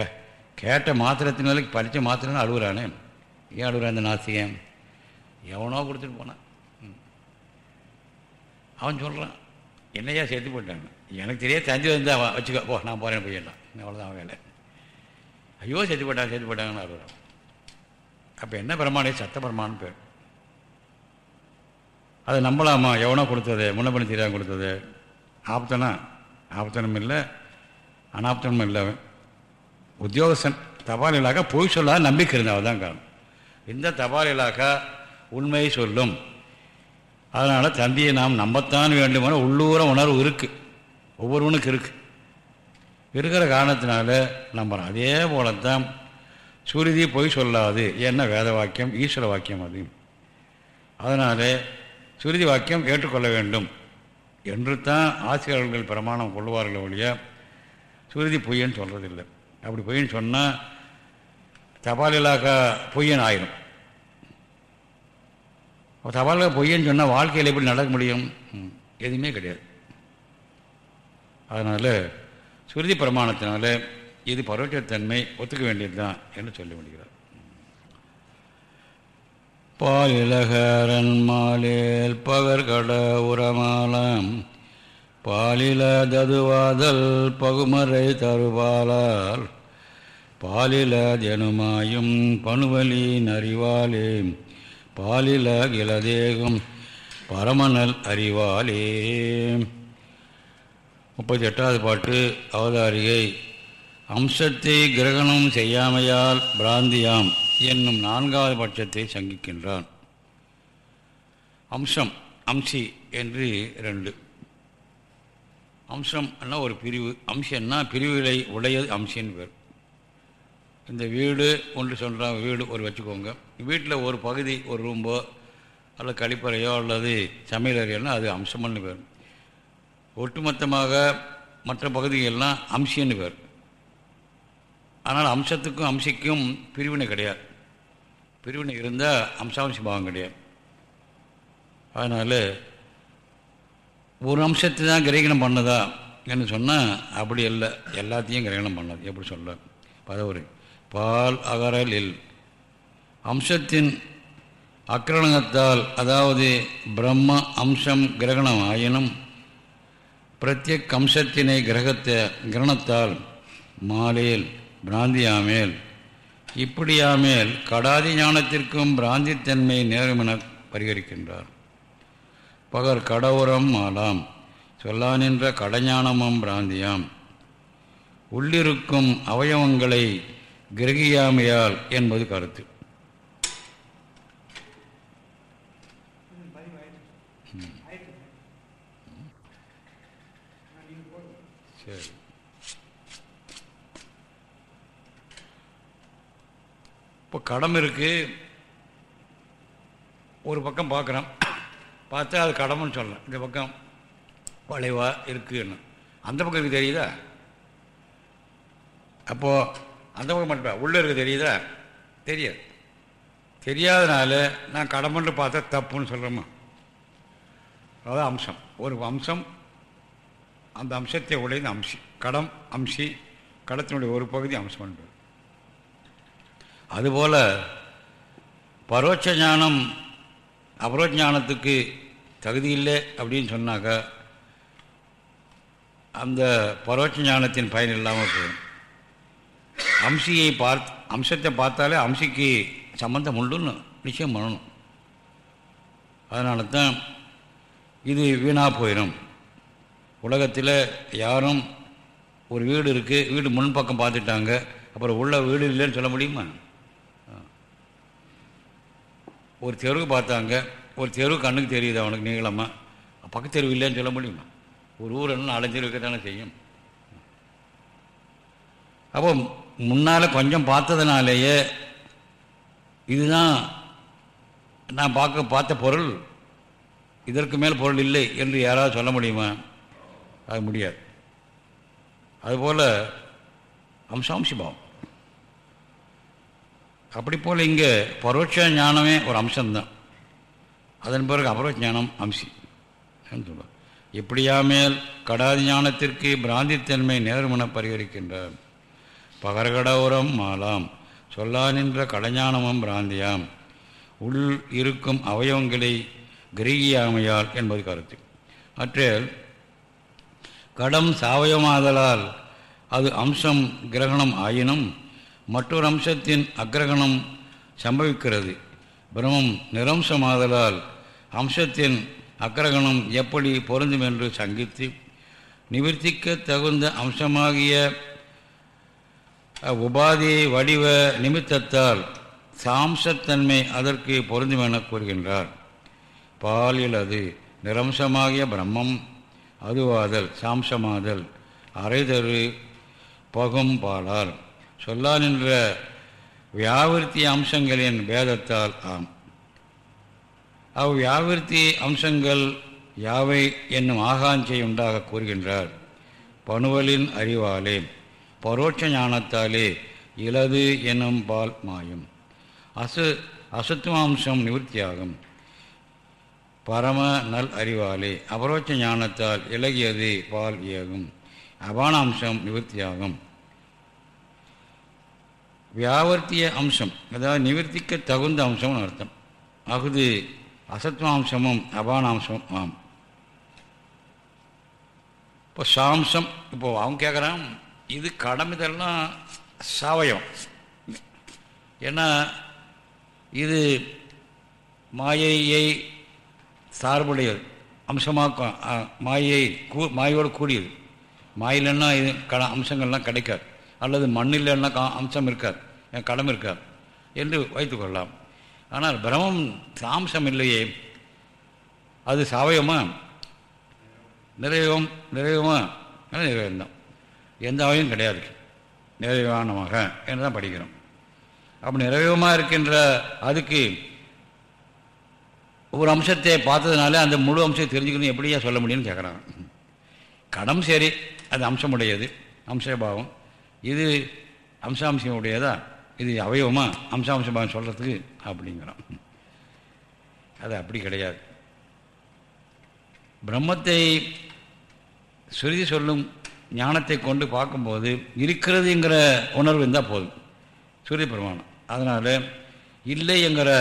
கேட்ட மாத்திரத்தினால படித்த மாத்திரம்னு அழுகுறானே. ஏன் அழுகுறான் அந்த நாசிகன்? எவனோ கொடுத்துட்டு போனான். அவன் சொல்கிறான் என்னையா சேர்த்து போயிட்டாங்க எனக்கு தெரியாது தந்தி வந்து அவன் வச்சுக்கோ. போ நான் போகிறேன் போயிடலாம். அவ்வளோதான் அவன் வேலை. ஐயோ சேர்த்து போட்டாங்க சேர்த்து போட்டாங்கன்னு அழுகுறான் அப்போ என்ன பிரமாணம்? சத்த பிரமாணம் பேர். அதை நம்பலாமா எவனோ கொடுத்தது. முன்ன பண்ணி தெரியாமல் கொடுத்தது. ஆப்தனா ஆப்தனம் இல்லை. அனாப்தனமும் இல்லை உத்தியோகஸ்தன். தபால் இலாக்கா பொய் சொல்லாத நம்பிக்கை இருந்தால் தான் காரணம். இந்த தபால் இலாக்கா உண்மையை சொல்லும். அதனால் தந்தியை நாம் நம்பத்தான் வேண்டுமான உள்ளூர உணர்வு இருக்குது ஒவ்வொருவனுக்கு இருக்குது இருக்கிற காரணத்தினால நம்புகிறோம் அதே போலத்தான் சுருதி பொய் சொல்லாது. என்ன வேத வாக்கியம்? ஈஸ்வர வாக்கியம் அது. அதனால் சுருதி வாக்கியம் ஏற்றுக்கொள்ள வேண்டும். என்று தான் ஆசிரியர்கள் பிரமாணம் கொள்வார்கள் ஒழிய சுருதி பொய்யன்னு சொல்கிறதில்லை அப்படி பொய்ன்னு சொன்னால் தபால் இலாக்கா பொய்யன் ஆயிரும். தபால் பொய்யன்னு சொன்னால் வாழ்க்கையில் எப்படி நடக்க முடியும்? எதுவுமே கிடையாது. அதனால் சுருதி பிரமாணத்தினால இது பரோட்சத்தன்மை ஒத்துக்க வேண்டியது தான் என்று சொல்லி முடிகிறார் பாலிலகரன் மாலேல் பகர்கட உரமாலம் பாலில ததுவாதல் பகுமறை தருவாளால் பாலில ஜனுமாயும் பணுவலி நறிவாளே பாலில கிளதேகம் பரமணல் அறிவாளே. முப்பத்தி எட்டாவது பாட்டு அவதாரிகை. அம்சத்தை கிரகணம் செய்யாமையால் பிராந்தியாம் என்னும் நான்காவது பட்சத்தை சங்கிக்கின்றான். அம்சம் அம்சி என்று ரெண்டு அம்சம்னா ஒரு பிரிவு. அம்சம்னா பிரிவுகளை உடையது அம்சின்னு பேர். இந்த வீடு ஒன்று சொல்கிறாங்க வீடு ஒரு வச்சுக்கோங்க. வீட்டில் ஒரு பகுதி ஒரு ரூம்போ அல்லது கழிப்பறையோ அல்லது சமையலறையோன்னா அது அம்சம்னு பேர். ஒட்டுமொத்தமாக மற்ற பகுதிகள்லாம் அம்சின்னு பேர். ஆனால் அம்சத்துக்கும் அம்சிக்கும் பிரிவினை கிடையாது. பிரிவினை இருந்தால் அம்சாம்சி பாவம் கிடையாது. அதனால் ஒரு அம்சத்தை தான் கிரகணம் பண்ணதா என்று சொன்னால் அப்படி இல்லை எல்லாத்தையும் கிரகணம் பண்ணது. எப்படி சொல்ல? பதவுரை. பால் அகரல் இல் அம்சத்தின் அக்கிரணத்தால் அதாவது பிரம்ம அம்சம் கிரகணம் ஆயினும் பிரத்யக் அம்சத்தினை கிரகத்தை கிரணத்தால் மாலேல் பிராந்தியாமேல் இப்படியாமேல் கடாதி ஞானத்திற்கும் பிராந்தித்தன்மை நேருமென பரிகரிக்கின்றார். பகர் கடவுரம் மாலாம் சொல்லானின்ற கடஞானமும் பிராந்தியாம். உள்ளிருக்கும் அவயவங்களை கிரகியாமையால் என்பது கருத்து சரி இப்போ கடம் இருக்குது ஒரு பக்கம் பார்க்குறோம் பார்த்தா அது கடமைன்னு சொல்லலாம் இந்த பக்கம் வளைவா இருக்குன்னு. அந்த பக்கம் இருக்குது தெரியுதா? அப்போது அந்த பக்கம் மட்டும் உள்ளே இருக்க தெரியுதா? தெரியாது. தெரியாதனால நான் கடமைன்னு பார்த்தா தப்புன்னு சொல்கிறோமா அதாவது அம்சம். ஒரு அம்சம் அந்த அம்சத்தை உடையது அம்சி. கடம் அம்சி கடத்தினுடைய ஒரு பகுதி அம்சம் என்பது. அதுபோல் பரோட்ச ஞானம் அபரோஜானத்துக்கு தகுதி இல்லை அப்படின்னு சொன்னாக்கா அந்த பரோட்ச ஞானத்தின் பயன் இல்லாமல் போகும் அம்சியை பார்த்து அம்சத்தை பார்த்தாலே அம்சிக்கு சம்மந்தம் உண்டுன்னு நிச்சயம் பண்ணணும். அதனால தான் இது வீணாக போயிடும் உலகத்தில் யாரும் ஒரு வீடு இருக்குது வீடு முன்பக்கம் பார்த்துட்டாங்க அப்புறம் உள்ள வீடு இல்லைன்னு சொல்ல முடியுமா? ஒரு தெருவு பார்த்தாங்க. ஒரு தெருவு கண்ணுக்கு தெரியுது அவனுக்கு நீளமாக பக்கத்து தெருவு இல்லைன்னு சொல்ல முடியுமா? ஒரு ஊர் என்ன நாலஞ்சு இருக்கத்தானே செய்யும். அப்போ முன்னால் கொஞ்சம் பார்த்ததுனாலேயே இதுதான் நான் பார்க்க பார்த்த பொருள். இதற்கு மேல் பொருள் இல்லை என்று யாராவது சொல்ல முடியுமா? அது முடியாது. அதுபோல் அம்சாம்சிபாவம் அப்படி போல் இங்கே பரோட்ச ஞானமே ஒரு அம்சம்தான். அதன் பிறகு அபரோட்ச ஞானம் அம்சி. சொல்லுவார் இப்படியாமேல் கடாதி ஞானத்திற்கு பிராந்தித்தன்மை நேர்மன பரிகரிக்கின்றார். பகர்கடோரம் மாலாம் சொல்லா நின்ற கடஞானமும் பிராந்தியாம். உள் இருக்கும் அவயவங்களை கிரகியாமையால் என்பது கருத்து. அற்றில் கடம் சாவயமாதலால் அது அம்சம் கிரகணம் ஆயினும் மற்றொரு அம்சத்தின் அக்ரகணம் சம்பவிக்கிறது. பிரமம் நிரம்சமாதலால் அம்சத்தின் அக்ரகணம் எப்படி பொருந்தும் என்று சங்கித்து நிவர்த்திக்க தகுந்த அம்சமாகிய உபாதி வடிவ நிமித்தத்தால் சாம்சத்தன்மை அதற்கு பொருந்தும் என கூறுகின்றார். பாலில் அது நிரம்சமாகிய பிரம்மம் அதுவாதல் சாம்சமாதல் அரைதரு பகும் பாலால் சொல்லா நின்ற வியாவிருத்தி அம்சங்களின் பேதத்தால் ஆம். அவ் வியாவிருத்தி அம்சங்கள் யாவை என்னும் ஆகாஞ்சை உண்டாக கூறுகின்றார். பணுவலின் அறிவாலே பரோட்ச ஞானத்தாலே இலது என்னும் பால் மாயும். அசு அசத்துவாம்சம் நிவர்த்தியாகும். பரம நல் அறிவாலே அபரோட்ச ஞானத்தால் இலகியது பால் இயகும். அபானாம்சம் நிவர்த்தியாகும். வியாவர்த்திய அம்சம் அதாவது நிவர்த்திக்க தகுந்த அம்சம்னு அர்த்தம். அகுது அசத்வாம்சமும் அபானாம்சமும். ஆம் இப்போ சாம்சம் இப்போது அவன் கேட்குறான் இது கடம் இதெல்லாம் சாவயம். ஏன்னா இது மாயையை சார்புடையது அம்சமாக மாயை கூ மாயோடு கூடியது. மாயிலன்னா இது கட அம்சங்கள்லாம் கிடைக்காது. அல்லது மண்ணில்னா கா அம்சம் இருக்காது என் கடம் இருக்கார். என்று வைத்துக்கொள்ளலாம் ஆனால் பிரமம் சாம்சம் இல்லையே. அது சாவயமா? நிறைவம் நிறைவமா நிறைவேந்தான் எந்த அவையும் கிடையாது. நிறைவானமாக என்று தான் படிக்கிறோம். அப்படி நிறைவமாக இருக்கின்ற அதுக்கு ஒரு அம்சத்தை பார்த்ததுனால அந்த முழு அம்சத்தை தெரிஞ்சுக்கணும். எப்படியா சொல்ல முடியும்னு கேட்குறாங்க கடம் சரி அது அம்சமுடையது. அம்சபாவம். இது அம்சாம்சம் உடையதா இது அவயவமா? அம்சாம்சமாக சொல்கிறதுக்கு அப்படிங்கிறோம் அது அப்படி கிடையாது. பிரம்மத்தை சுருதி சொல்லும் ஞானத்தை கொண்டு பார்க்கும்போது இருக்கிறதுங்கிற உணர்வு இருந்தால் போதும். சூரிய பிரமாணம். அதனால் இல்லை என்கிற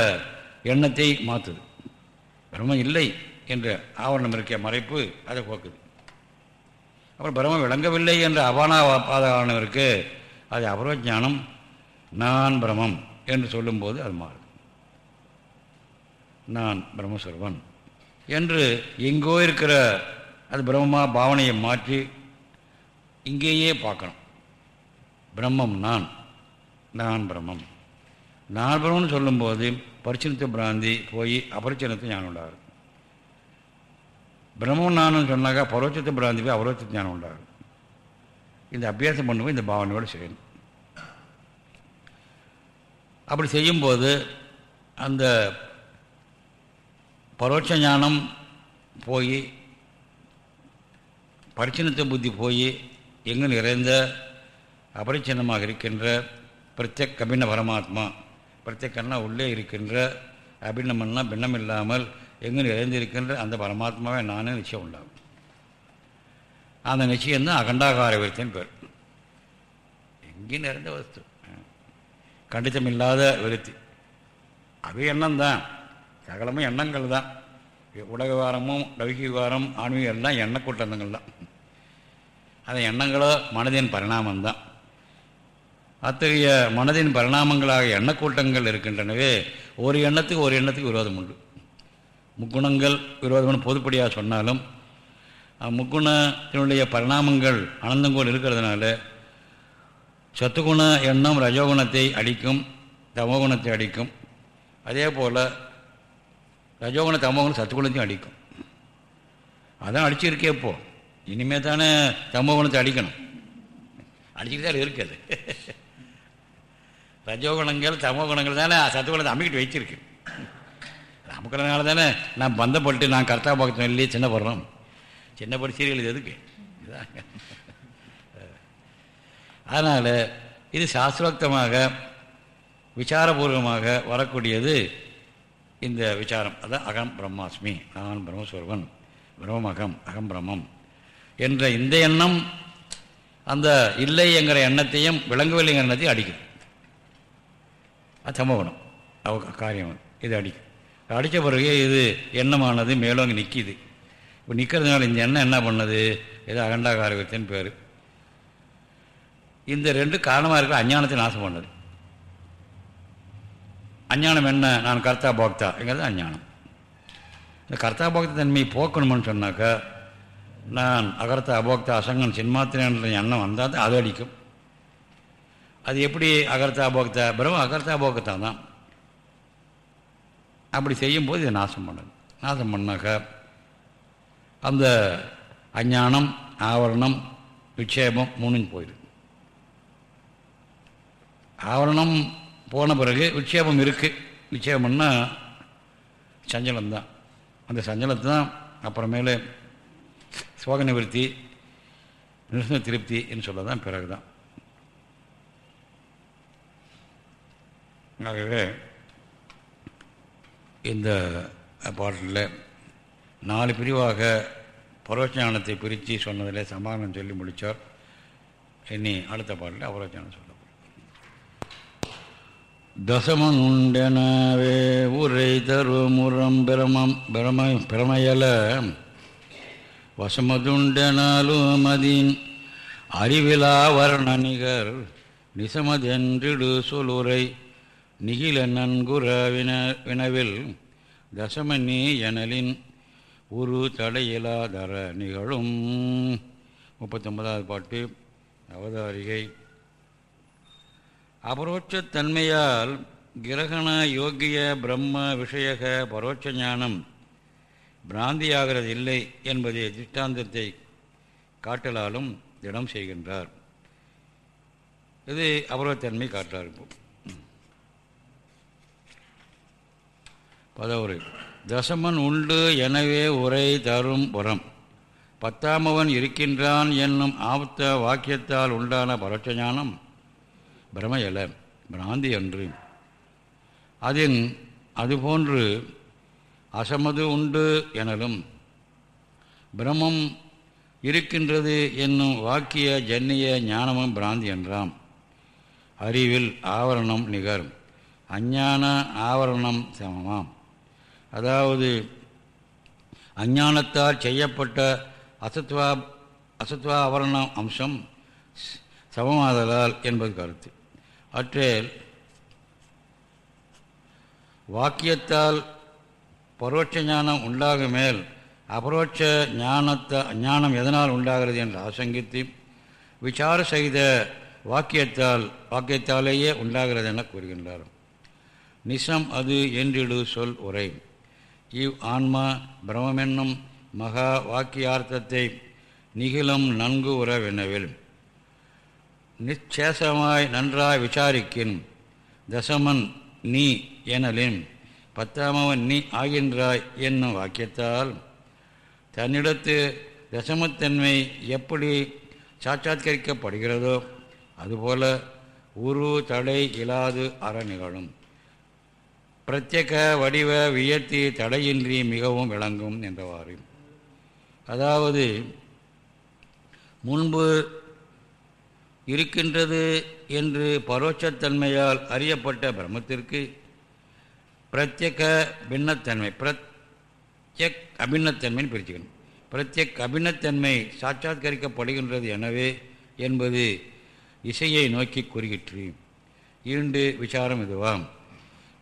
எண்ணத்தை மாற்றுது பிரம்மம் இல்லை என்ற ஆவரணம் இருக்க மறைப்பு அதை போக்குது. அப்புறம் பிரம்மம் விளங்கவில்லை என்ற அபானாபாதாரணம் இருக்குது அது அபரோஜானம். நான் பிரமம் என்று சொல்லும்போது அது மாறுது. நான் பிரம்மஸ்வரவன் என்று எங்கோ இருக்கிற அது பிரம்மமா பாவனையை மாற்றி இங்கேயே பார்க்கணும். பிரம்மம் நான் நான் பிரம்மம். நான் பிரம்மம்னு சொல்லும்போது பரிச்சினத்து பிராந்தி போய் அபரிச்சினத்தை ஞானம் உண்டாகும் பிரம்மம் நானும் சொன்னாக்கா பரோட்சத்தை பிராந்தி போய் ஞானம் உண்டாகும். இந்த அபியாசம் பண்ணும்போது இந்த பாவனையோடு செய்யணும். அப்படி செய்யும்போது அந்த பரோட்ச ஞானம் போய் பரிச்சினத்த புத்தி போய் எங்கு நிறைந்த அபரிச்சின்னமாக இருக்கின்ற பிரத்யக் கபின்ன பரமாத்மா பிரத்யக்கன்னா உள்ளே இருக்கின்ற அபிண்ணமன்னா பின்னம் இல்லாமல் எங்கு நிறைந்திருக்கின்ற அந்த பரமாத்மாவை நானே நிச்சயம் உண்டாகும். அந்த நிச்சயம்தான் அகண்டாகார விருத்தின் பேர். எங்கேயும் நிறைந்த வஸ்து. கண்டித்தமில்லாத விருத்தி. அது எண்ணம் தான் சகலமும் எண்ணங்கள் தான். உலக வாரமும் விவகாரம் ஆன்மீகம் எல்லாம் எண்ண கூட்டங்கள் தான் அந்த எண்ணங்களோ மனதின் பரிணாமம்தான். அத்தகைய மனதின் பரிணாமங்களாக எண்ணக்கூட்டங்கள் இருக்கின்றனவே ஒரு எண்ணத்துக்கு ஒரு எண்ணத்துக்கு விரோதம் உண்டு. முக்குணங்கள் விரோதம்னு பொதுப்படியாக சொன்னாலும் முக்குணத்தினுடைய பரிணாமங்கள் அனந்தங்கோல் இருக்கிறதுனால சத்துகுண எண்ணம் ரஜோகுணத்தை அடிக்கும் தமோகுணத்தை அடிக்கும். அதே போல் ரஜோகுண தமோகுணம் சத்துகுணத்தையும் அடிக்கும். அதான் அடிச்சிருக்கே இப்போ. இனிமேல் தானே தமோகுணத்தை அடிக்கணும். அடிச்சுட்டு தான் இருக்குது ரஜோகுணங்கள் தமோகுணங்கள் தானே சத்துகுணத்தை அமைக்கிட்டு வச்சிருக்கு. அமுக்கிறதுனால தானே நான் பந்தப்பட்டு நான் கர்த்தா பக்கத்தில் இல்லையே சின்ன படுறோம் சின்ன படி சீரியல் இது எதுக்கு? அதனால் இது சாஸ்திரோக்தமாக விசாரபூர்வமாக வரக்கூடியது இந்த விசாரம். அதான் அகம் பிரம்மாஸ்மி நான் பிரம்மஸ்வரவன் பிரம்மகம் அகம் பிரம்மம் என்ற இந்த எண்ணம் அந்த இல்லை என்கிற எண்ணத்தையும் விளங்கவில்லைங்கிற எண்ணத்தையும் அடிக்கும் அது சமகுணம் அவ காரியம் இது அடிக்கும். அடித்த பிறகு இது எண்ணமானது அங்கே நிற்கிது இப்போ நிற்கிறதுனால இந்த எண்ணம் என்ன பண்ணுது? ஏதோ அகண்டாகாரகத்தின் பேர். இந்த ரெண்டு காரணமாக இருக்கிற அஞ்ஞானத்தை நாசம் பண்ணது. அஞ்ஞானம் என்ன? நான் கர்த்தா போக்தா. எங்கிறது அஞ்ஞானம். இந்த கர்த்தா போக்த தன்மையை போக்கணும்னு சொன்னாக்கா நான் அகர்த்தா அபோக்தா அசங்கன் சின்மாத்திரன்ற எண்ணம் வந்தால் தான் அது அடிக்கும். அது எப்படி அகர்த்தா போக்தா பிரம்ம அகர்த்தா போக்தா தான். அப்படி செய்யும்போது இதை நாசம் பண்ணுது. நாசம் பண்ணாக்கா அந்த அஞ்ஞானம் ஆவரணம் விட்சேபம் மூணுன்னு போயிடும் ஆவரணம் போன பிறகு விட்சேபம் இருக்குது விட்சேபம்னா சஞ்சலம்தான் அந்த சஞ்சலத்தை தான் அப்புறமேலே சோக நிவர்த்தி நிருஷ்ண திருப்தி என்று சொல்ல தான் பிறகு தான் ஆகவே இந்த பாட்டில் நாலு பிரிவாக பரோட்சானத்தை பிரித்து சொன்னதில் சமாதானம் சொல்லி முடித்தார் இனி அடுத்த பாட்டில் அபரோஜானம் சொல்ல தசமன் உண்டெனவே உரை தருமுறம் பிரமம் பிரம பிரமையல. வசமதுண்டனாலும் அதின் அறிவிலா வர்ணனிகர் நிசமதென்றிடு சொல்லுரை. நிகில நன்குற வின வினவில் தசமணி எனலின் உரு தடையிலாதர நிகழும். முப்பத்தொன்பதாவது பாட்டு அவதாரிகை. அபரோட்சத்தன்மையால் கிரகண யோகிய பிரம்ம விஷயக பரோட்ச ஞானம் பிராந்தியாகிறது இல்லை என்பதை திஷ்டாந்தத்தை காட்டலாலும் திடம் செய்கின்றார். இது அபரோத்தன்மை காட்டார் இப்போ பதவுரை. தசமன் உண்டு எனவே உரை தரும் புறம் பத்தாமவன் இருக்கின்றான் என்னும் ஆப்த வாக்கியத்தால் உண்டான பரோட்சஞானம் பிரமையல பிராந்தி அன்று. அதின் அதுபோன்று அசமது உண்டு எனலும் பிரமம் இருக்கின்றது என்னும் வாக்கிய ஜன்னிய ஞானமும் பிராந்தி என்றாம். அறிவில் ஆவரணம் நிகர் அஞ்ஞான ஆவரணம் சமமாம். அதாவது அஞ்ஞானத்தால் செய்யப்பட்ட அசத்வா அசத்வா அவரண அம்சம் சமமாதலால் என்பது கருத்து. அற்றேல் வாக்கியத்தால் பரோட்ச ஞானம் உண்டாகும் மேல் அபரோட்ச ஞானத்தை ஞானம் எதனால் உண்டாகிறது என்று ஆசங்கித்து விசார செய்த வாக்கியத்தால் வாக்கியத்தாலேயே உண்டாகிறது என கூறுகின்றார். நிசம் அது என்றிடு சொல் உரை. இவ் ஆன்மா பிரமமென்னும் மகா வாக்கியார்த்தத்தை நிகிலும் நன்கு உறவெனவில். நிச்சேசமாய் நன்றாய் விசாரிக்கின் தசமன் நீ எனலின் பத்தாமவன் நீ ஆகின்றாய் என்னும் வாக்கியத்தால் தன்னிடத்து தசமத்தன்மை எப்படி சாட்சாத்கரிக்கப்படுகிறதோ அதுபோல உரு தடை இல்லாது அற நிகழும் பிரத்யேக வடிவ வியத்தி தடையின்றி மிகவும் விளங்கும் என்றவாறு அதாவது முன்பு இருக்கின்றது என்று பரோட்சத்தன்மையால் அறியப்பட்ட பிரம்மத்திற்கு பிரத்யேக பின்னத்தன்மை பிரத்யக் அபின்னத்தன்மைன்னு பிரிச்சுக்கணும். பிரத்யக் அபின்னத்தன்மை சாட்சாத்கரிக்கப்படுகின்றது எனவே என்பது இசையை நோக்கி கூறுகிற்று. இரண்டு விசாரம் இதுவாம்.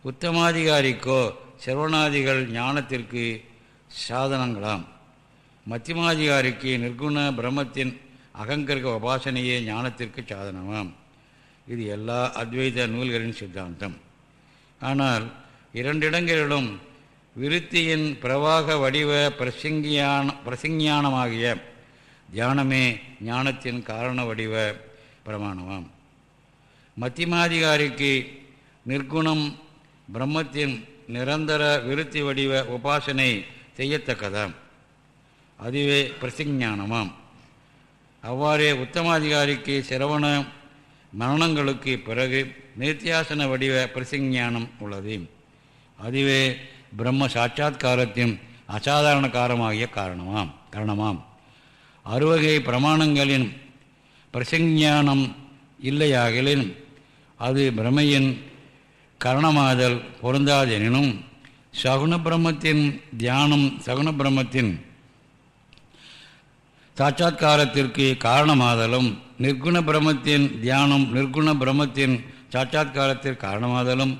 உத்தமாதிகாரிக்கோ சிரவணாதிகள் ஞானத்திற்கு சாதனங்களாம். மத்தியமாதிகாரிக்கு நிர்குண பிரம்மத்தின் அகங்கரிக உபாசனையே ஞானத்திற்கு சாதனமாம். இது எல்லா அத்வைத நூல்களின் சித்தாந்தம். ஆனால் இரண்டிடங்களிலும் விருத்தியின் பிரவாக வடிவ பிரசங்கியான பிரசங்கியானமாகிய தியானமே ஞானத்தின் காரண வடிவ பிரமாணமாம். மத்தியமாதிகாரிக்கு நிர்குணம் பிரம்மத்தின் நிரந்தர விருத்தி வடிவ உபாசனை செய்யத்தக்கதாம் அதுவே பிரசிஞானமாம் அவ்வாறே உத்தமாதிகாரிக்கு சிரவண மரணங்களுக்கு பிறகு நித்தியாசன வடிவ பிரசிஞானம் உள்ளது. அதுவே பிரம்ம சாட்சா்காரத்தின் அசாதாரண காரமாகிய காரணமாம் காரணமாம். அறுவகை பிரமாணங்களின் பிரசஞ்ஞானம் இல்லையாகலின் அது பிரமையின் கரணமாதல் பொருந்தாதெனினும் சகுண பிரம்மத்தின் தியானம் சகுண பிரம்மத்தின் சாட்சா்காரத்திற்கு காரணமாதலும் நிர்குண பிரம்மத்தின் தியானம் நிர்குண பிரம்மத்தின் சாட்சா்காரத்திற்கு காரணமாதலும்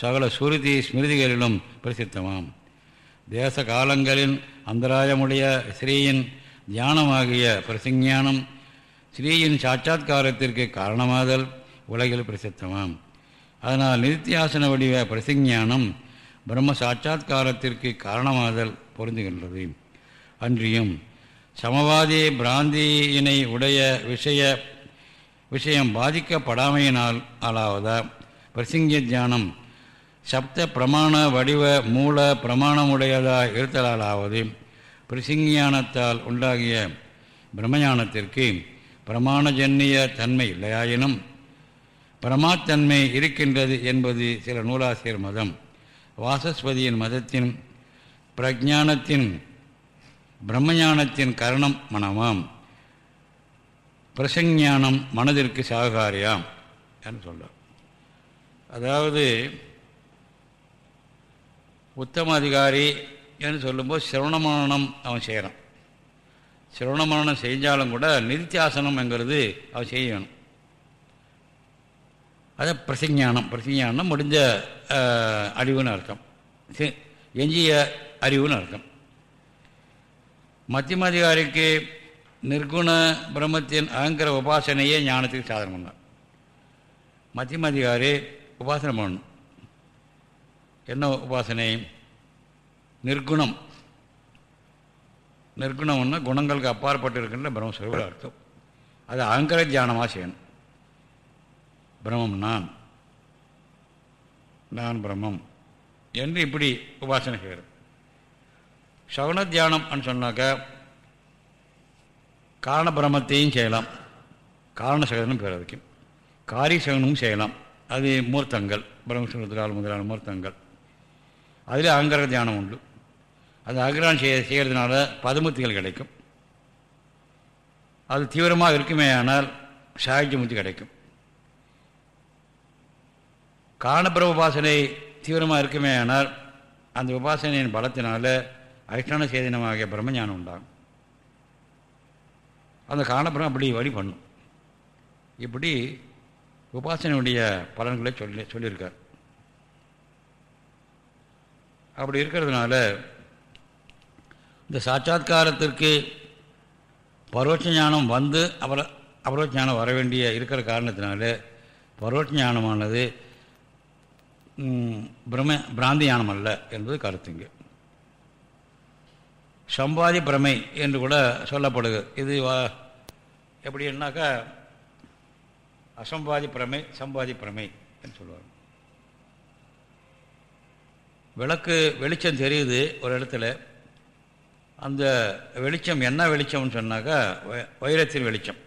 சகல சுருதி ஸ்மிருதிகளிலும் பிரசித்தமாம். தேச காலங்களின் அந்தராயமுடைய ஸ்ரீயின் தியானமாகிய பிரசஞ்ஞானம் ஸ்ரீயின் சாட்சா்காரத்திற்கு காரணமாதல் உலகில் பிரசித்தமாம். அதனால் நித்தியாசன வடிவ பிரசிஞானம் பிரம்ம சாட்சா்காரத்திற்கு காரணமாதல் பொருந்துகின்றது. அன்றியும் சமவாதி பிராந்தியினை உடைய விஷய விஷயம் பாதிக்கப்படாமையினால் அலாவதா பிரசிங்க தியானம் சப்த பிரமாண வடிவ மூல பிரமாணமுடையதாக இருத்தலாலாவது? பிரசிஞானத்தால் உண்டாகிய பிரம்மஞானத்திற்கு பிரமாணஜன்னிய தன்மை இல்லையாயினும் பிரமாத்தன்மை இருக்கின்றது என்பது சில நூலாசிரியர் மதம். வாசஸ்பதியின் மதத்தின் பிரஜானத்தின் பிரம்மஞானத்தின் கரணம் மனமாம். பிரசஞ்ஞானம் மனதிற்கு சாகாரியாம் என்று சொல்ல அதாவது உத்தம அதிகாரி என்று சொல்லும்போது சிரவணமரணம் அவன் செய்கிறான் சிரவணமரணம் செஞ்சாலும் கூட நிதித்தியாசனம்ங்கிறது அவன் செய்யணும். அது பிரசஞானம் பிரசஞானம் முடிஞ்ச அறிவுன்னு அர்த்தம். எஞ்சிய அறிவுன்னு அர்த்தம். மத்தியமாதிகாரிக்கு நிர்குண பிரம்மத்தின் அகங்கிற உபாசனையே ஞானத்துக்கு சாதனம் பண்ணார் மத்தியமாதிகாரி உபாசனை பண்ணணும். என்ன உபாசனை? நிர்குணம். நிர்குணம்னா குணங்களுக்கு அப்பாற்பட்டு இருக்கின்ற பிரம்மஸ்வரூப அர்த்தம். அது அகங்கர தியானமாக செய்யணும். பிரம்மம் நான். நான் பிரம்மம். என்று இப்படி உபாசனை செய்கிறது. சவண தியானம் சொன்னாக்கா காரண பிரம்மத்தையும் செய்யலாம். காரண சகதனும் பேர் அதுக்கு காரிய சகனமும் செய்யலாம். அது மூர்த்தங்கள். பிரம்மசுரத்தினால் முதலான மூர்த்தங்கள். அதில் அகங்கர தியானம் உண்டு. அது அகிரான் செய்ய செய்கிறதுனால பதுமுத்திகள் கிடைக்கும். அது தீவிரமாக இருக்குமே ஆனால் சாகித்யமுத்தி கிடைக்கும். காரணபிரம உபாசனை தீவிரமாக இருக்குமே ஆனால் அந்த உபாசனையின் பலத்தினால அதிஷ்டான சேதனமாகிய பிரம்மஞானம் உண்டாகும். அந்த காரணபிரம் அப்படி வழி பண்ணும். இப்படி உபாசனையுடைய பலன்களை சொல்லி சொல்லியிருக்கார். அப்படி இருக்கிறதுனால இந்த சாட்சாத்காரத்திற்கு பரோட்ச ஞானம் வந்து அபர அபரோட்ச ஞானம் வர வேண்டிய இருக்கிற காரணத்தினால பரோட்ச ஞானமானது பிரம பிராந்தி ஞானம் அல்ல என்பது கருத்துங்க சம்பாதி பிரமை என்று கூட சொல்லப்படுது. இது எப்படின்னாக்கா அசம்பாதி பிரமை சம்பாதி பிரமை என்று சொல்லுவாங்க. விளக்கு வெளிச்சம் தெரியுது ஒரு இடத்துல. அந்த வெளிச்சம் என்ன வெளிச்சம்னு சொன்னாக்கா வைரத்தின் வெளிச்சம்.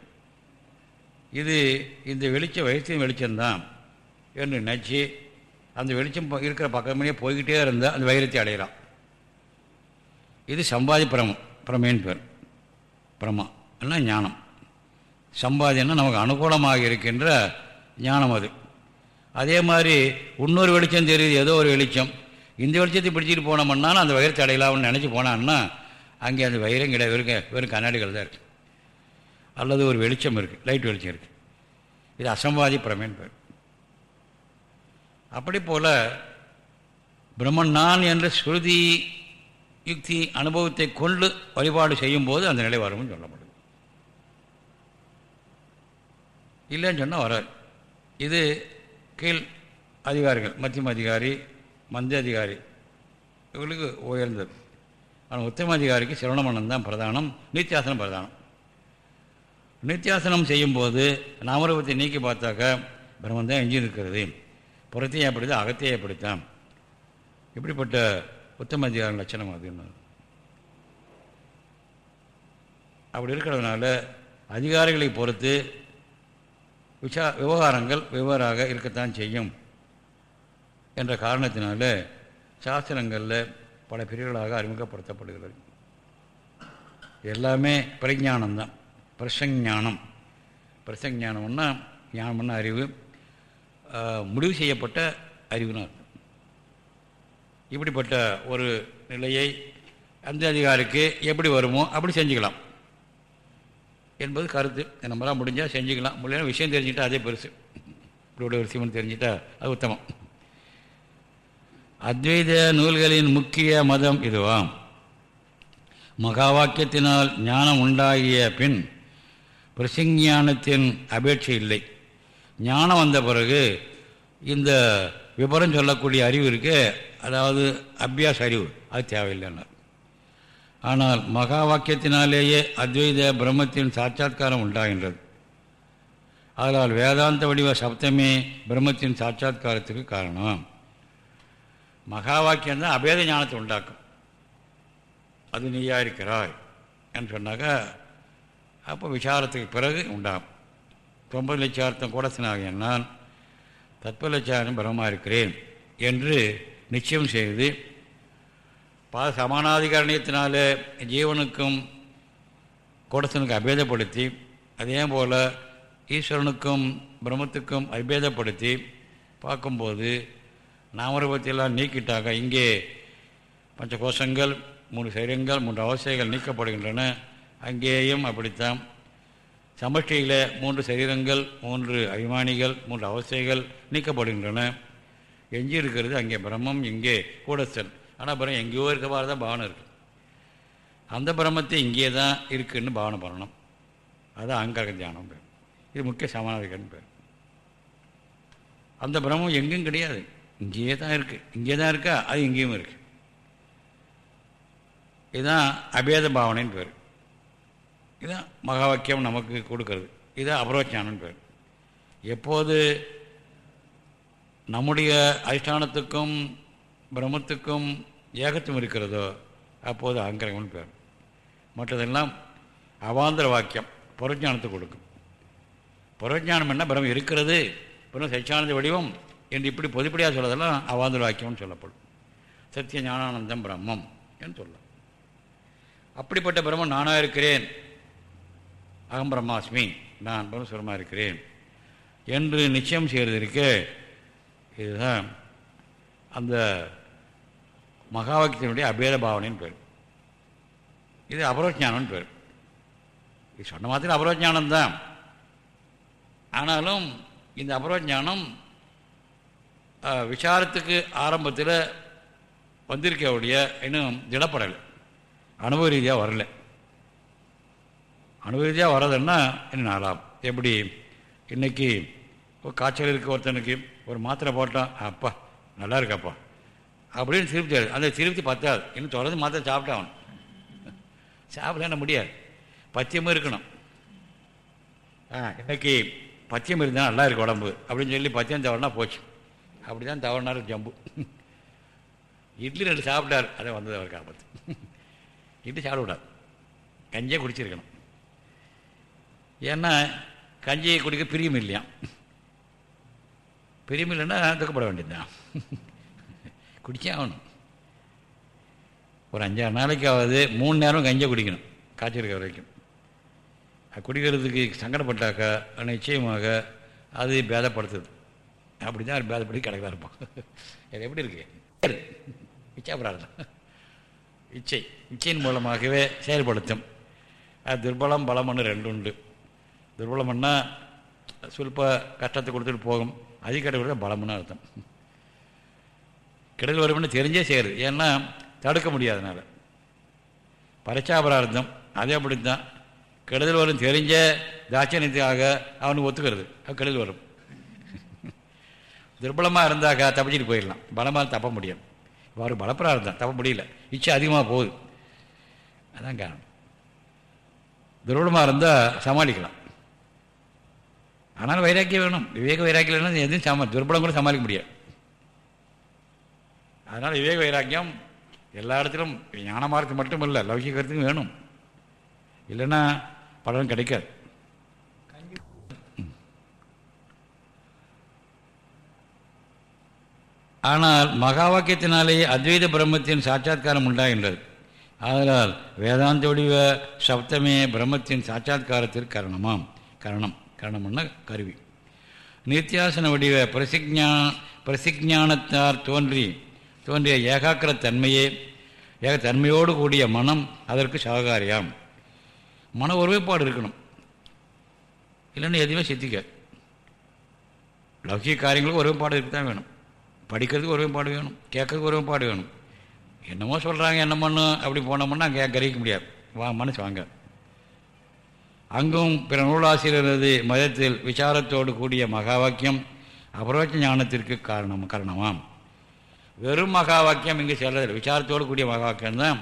இது இந்த வெளிச்சம் வைரத்தின் வெளிச்சம்தான் என்று நினச்சி அந்த வெளிச்சம் இருக்கிற பக்கமே போய்கிட்டே இருந்தால் அந்த வைரத்தை அடையலாம். இது சம்பாதி பிரமம் பிரமேன்னு பேர். பிரமா என்ன ஞானம். சம்பாதினா நமக்கு அனுகூலமாக இருக்கின்ற ஞானம் அது. அதே மாதிரி இன்னொரு வெளிச்சம் தெரியுது ஏதோ ஒரு வெளிச்சம். இந்த வெளிச்சத்தை பிடிச்சிட்டு போனோம்னாலும் அந்த வைரத்தை அடையலாம்னு நினச்சி போனான்னா அங்கே அந்த வைரம் கிடையாது வெறும் வெறும் கண்ணாடிகள் தான் இருக்குது அல்லது ஒரு வெளிச்சம் இருக்குது லைட் வெளிச்சம் இருக்குது இது அசம்பாதி பிரமேன் பேர். அப்படி போல் பிரம்மன் நான் என்ற ஸ்ருதி யுக்தி அனுபவத்தை கொண்டு வழிபாடு செய்யும்போது அந்த நிலை வரும்னு சொல்லப்படுது இல்லைன்னு சொன்னால் வராது. இது கீழ் அதிகாரிகள் மத்தியம அதிகாரி மந்திய அதிகாரி இவங்களுக்கு உயர்ந்தது. ஆனால் உத்தம அதிகாரிக்கு சிரவணமனம் தான் பிரதானம் நித்தியாசனம் பிரதானம். நித்தியாசனம் செய்யும்போது நாமரூபத்தை நீக்கி பார்த்தாக்கா பிரம்மன் தான் எஞ்சி இருக்கிறது புறத்தையும் அப்படித்தான் அகத்தையே அப்படித்தான். இப்படிப்பட்ட உத்தம அதிகாரம் லட்சணம் அதுன்னு அப்படி இருக்கிறதுனால அதிகாரிகளை பொறுத்து விசா விவகாரங்கள் வெவ்வேறாக இருக்கத்தான் செய்யும். என்ற காரணத்தினால சாஸ்திரங்களில் பல பிரிவுகளாக அறிமுகப்படுத்தப்படுகிறது. எல்லாமே பிரஜானம்தான். பிரசஞானம் பிரசஞானம்னா ஞானம்னா அறிவு முடிவு செய்யப்பட்ட அறிவினர் இப்படிப்பட்ட ஒரு நிலையை அந்த அதிகாரிக்கு எப்படி வருமோ அப்படி செஞ்சுக்கலாம். என்பது கருத்து. நம்மளாம் முடிஞ்சால் செஞ்சுக்கலாம். முடியல விஷயம் தெரிஞ்சுட்டா அதே பெருசு. இப்படி ஒரு விஷயம் தெரிஞ்சுட்டா அது உத்தமம். அத்வைத நூல்களின் முக்கிய மதம் இதுவாம் மகா வாக்கியத்தினால் ஞானம் உண்டாகிய பின் பிரசிஞானத்தின் அபேட்சை இல்லை. ஞானம் வந்த பிறகு இந்த விபரம் சொல்லக்கூடிய அறிவு இருக்கு அதாவது அபியாச அறிவு அது தேவையில்லைன்னு ஆனால் மகா வாக்கியத்தினாலேயே அத்வைத பிரம்மத்தின் சாட்சாத்காரம் உண்டாகின்றது. அதனால் வேதாந்த வடிவ சப்தமே பிரம்மத்தின் சாட்சாத்காரத்துக்கு காரணம். மகா வாக்கியம் தான் அபேத ஞானத்தை உண்டாக்கும். அது நீயா இருக்கிறாய் என்று சொன்னாக்கா அப்போ விசாரத்துக்கு பிறகு உண்டாகும். தொம்பது லட்சார்த்தம் கூடத்தினாக நான் தத்துவ லட்சாரம் பிரமமாக இருக்கிறேன் என்று நிச்சயம் செய்து பா சமானாதிகரணத்தினால ஜீவனுக்கும் கூடத்தனுக்கு அபேதப்படுத்தி அதே போல் ஈஸ்வரனுக்கும் பிரம்மத்துக்கும் அபேதப்படுத்தி பார்க்கும்போது நாமரூபத்தையெல்லாம் நீக்கிட்டாக இங்கே பஞ்ச கோஷங்கள் மூன்று சரீரங்கள் மூன்று அவசியங்கள் நீக்கப்படுகின்றன. அங்கேயும் அப்படித்தான் சமஷ்டியில் மூன்று சரீரங்கள் மூன்று அபிமானிகள் மூன்று அவசைகள் நீக்கப்படுகின்றன. எஞ்சி இருக்கிறது அங்கே பிரம்மம் இங்கே கூடஸ்தன். ஆனால் பிறம் எங்கேயோ இருக்க மாதிரி தான் பாவனை இருக்குது அந்த பிரம்மத்தை இங்கே தான் இருக்குதுன்னு பாவனை பண்ணணும். அதுதான் அங்கரக தியானம் பேர். இது முக்கிய சமானாதிகன் பேர். அந்த பிரம்மம் எங்கேயும் கிடையாது. இங்கேயே தான் இருக்குது இங்கே தான் இருக்கா? அது இங்கேயும் இருக்குது இதுதான் அபேத பாவனைன்னு பேர். இதுதான் மகா வாக்கியம் நமக்கு கொடுக்கறது. இதுதான் அபரோச்சானன்னு பேர். எப்போது நம்முடைய அதிஷ்டானத்துக்கும் பிரம்மத்துக்கும் ஏகத்தும் இருக்கிறதோ அப்போது அங்கரங்கம்னு பேர். மற்றதெல்லாம் அவாந்திர வாக்கியம் புறஜானத்தை கொடுக்கும். புறஜானம் என்ன? பிரம்மம் இருக்கிறது. பிறகு சச்சியானந்த வடிவம் என்று இப்படி பொதுப்படியாக சொல்வதெல்லாம் அவாந்திர வாக்கியம்னு சொல்லப்படும். சத்திய ஞானானந்தம் பிரம்மம் என்று சொல்லலாம். அப்படிப்பட்ட பிரம்மம் நானாக இருக்கிறேன் அகம்பிரமாஸ்மி நான் பரமஸ்வரமாக இருக்கிறேன். என்று நிச்சயம் செய்கிறதற்கு இதுதான் அந்த மகாவாக்கியத்தினுடைய அபேத பாவனைன்னு பேர். இது அபரோஜானம்னு பேர். இது சொன்ன மாதிரி அபரோஜானம் தான் ஆனாலும் இந்த அபரோஜானம் விசாரத்துக்கு ஆரம்பத்தில் வந்திருக்கவுடைய இன்னும் திடப்படலை. அனுபவ ரீதியாக வரலை. அனுபவதியாக வர்றதுன்னா இன்னும் நாளாம் எப்படி? இன்றைக்கி ஒரு காய்ச்சல் இருக்க ஒருத்தனுக்கு ஒரு மாத்திரை போட்டான் அப்பா நல்லா இருக்காப்பா. அப்படின்னு திருப்தி ஆகுது அந்த திருப்தி பத்தாது. இன்னும் தொடர்ந்து மாத்திரை சாப்பிட்டா அவன் சாப்பிடலாம் முடியாது. பத்தியமும் இருக்கணும். ஆ இன்னைக்கு பத்தியம் இருந்தால் நல்லா இருக்கு உடம்பு. அப்படின்னு சொல்லி பத்தியம் தவறுனா போச்சு. அப்படி தான் தவறினார் ஜம்பு. இட்லி ரெண்டு சாப்பிட்டார். அதை வந்தது அவருக்கு ஆபத்து இட்லி சாப்பிட விடாது கஞ்சியே குடிச்சிருக்கணும். ஏன்னா கஞ்சியை குடிக்க பிரியம் இல்லையா பிரியம் இல்லைன்னா துக்கப்பட வேண்டியதுதான் குடிச்சே ஆகணும். ஒரு அஞ்சாறு நாளைக்காவது மூணு நேரம் கஞ்சியை குடிக்கணும் காய்ச்சிருக்க வரைக்கும். குடிக்கிறதுக்கு சங்கடப்பட்டாக்கா நிச்சயமாக அது பேதப்படுத்துது. அப்படி தான் பேதப்படி கிடக்கதான் இருப்பான் அது எப்படி இருக்கு? இச்சாபிரார்த்தம் இச்சை. இச்சையின் மூலமாகவே செயல்படுத்தும். அது துர்பலம் பலம்னு ரெண்டு உண்டு. துர்பலம்னா சொல்ப கஷ்டத்தை கொடுத்துட்டு போகும். அதிக பலம்னு அர்த்தம். கெடுதல் வரும்னு தெரிஞ்சே செய்கிறது ஏன்னா தடுக்க முடியாதனால பரச்சாபரார்த்தம் அதே அப்படித்தான். கெடுதல் வரும் தெரிஞ்ச தாட்சணியத்துக்காக அவனுக்கு ஒத்துக்கிறது. அவன் கெடுதல் வரும். துர்பலமாக இருந்தாக்கா தப்பிச்சிட்டு போயிடலாம். பலமாக தப்ப முடியும் அவர் பலப்பிரார்த்தம். தப்ப முடியல. இச்சை அதிகமாக போகுது. அதான் காரணம். துர்பலமாக இருந்தால் சமாளிக்கலாம். ஆனாலும் வைராக்கியம் வேணும். விவேக வைராக்கியம் இல்லைன்னா எதுவும் சமா துர்பலம் கூட சமாளிக்க முடியாது. அதனால் விவேக வைராக்கியம் எல்லா இடத்திலும் ஞான மார்க்கு மட்டும் இல்லை லௌகிக கருத்துக்கும் வேணும். இல்லைன்னா பலன் கிடைக்காது. ஆனால் மகா வாக்கியத்தினாலேயே அத்வைத பிரம்மத்தின் சாட்சாத்காரம் உண்டாகின்றது. அதனால் வேதாந்தோடிவ சப்தமே பிரம்மத்தின் சாட்சாத்காரத்திற்கு காரணமாம். காரணம். காரணம்னா கருவி. நித்தியாசன வடிவ பிரசிக்ஞா பிரசிக்ஞானத்தார் தோன்றி தோன்றிய ஏகாக்கிர தன்மையே ஏக தன்மையோடு கூடிய மனம் அதற்கு சககாரியாம் மன ஒருமைப்பாடு இருக்கணும். இல்லைன்னா எதுவுமே சித்திக்க. லௌகிக காரியங்களுக்கு ஒருமைப்பாடு இருக்க தான் வேணும். படிக்கிறதுக்கு ஒருமைப்பாடு வேணும். கேட்கறதுக்கு ஒருமைப்பாடு வேணும். என்னமோ சொல்கிறாங்க என்ன பண்ணு அப்படி போனோம்னா அங்கே கிரகிக்க முடியாது. வா மனசு வாங்க. அங்கும் பிற நூலாசிரியரது மதத்தில் விசாரத்தோடு கூடிய மகா வாக்கியம் அபரோட்ச ஞானத்திற்கு காரணம் காரணமாம். வெறும் மகா வாக்கியம் இங்கு செல்லதில்லை விசாரத்தோடு கூடிய மகா வாக்கியம் தான்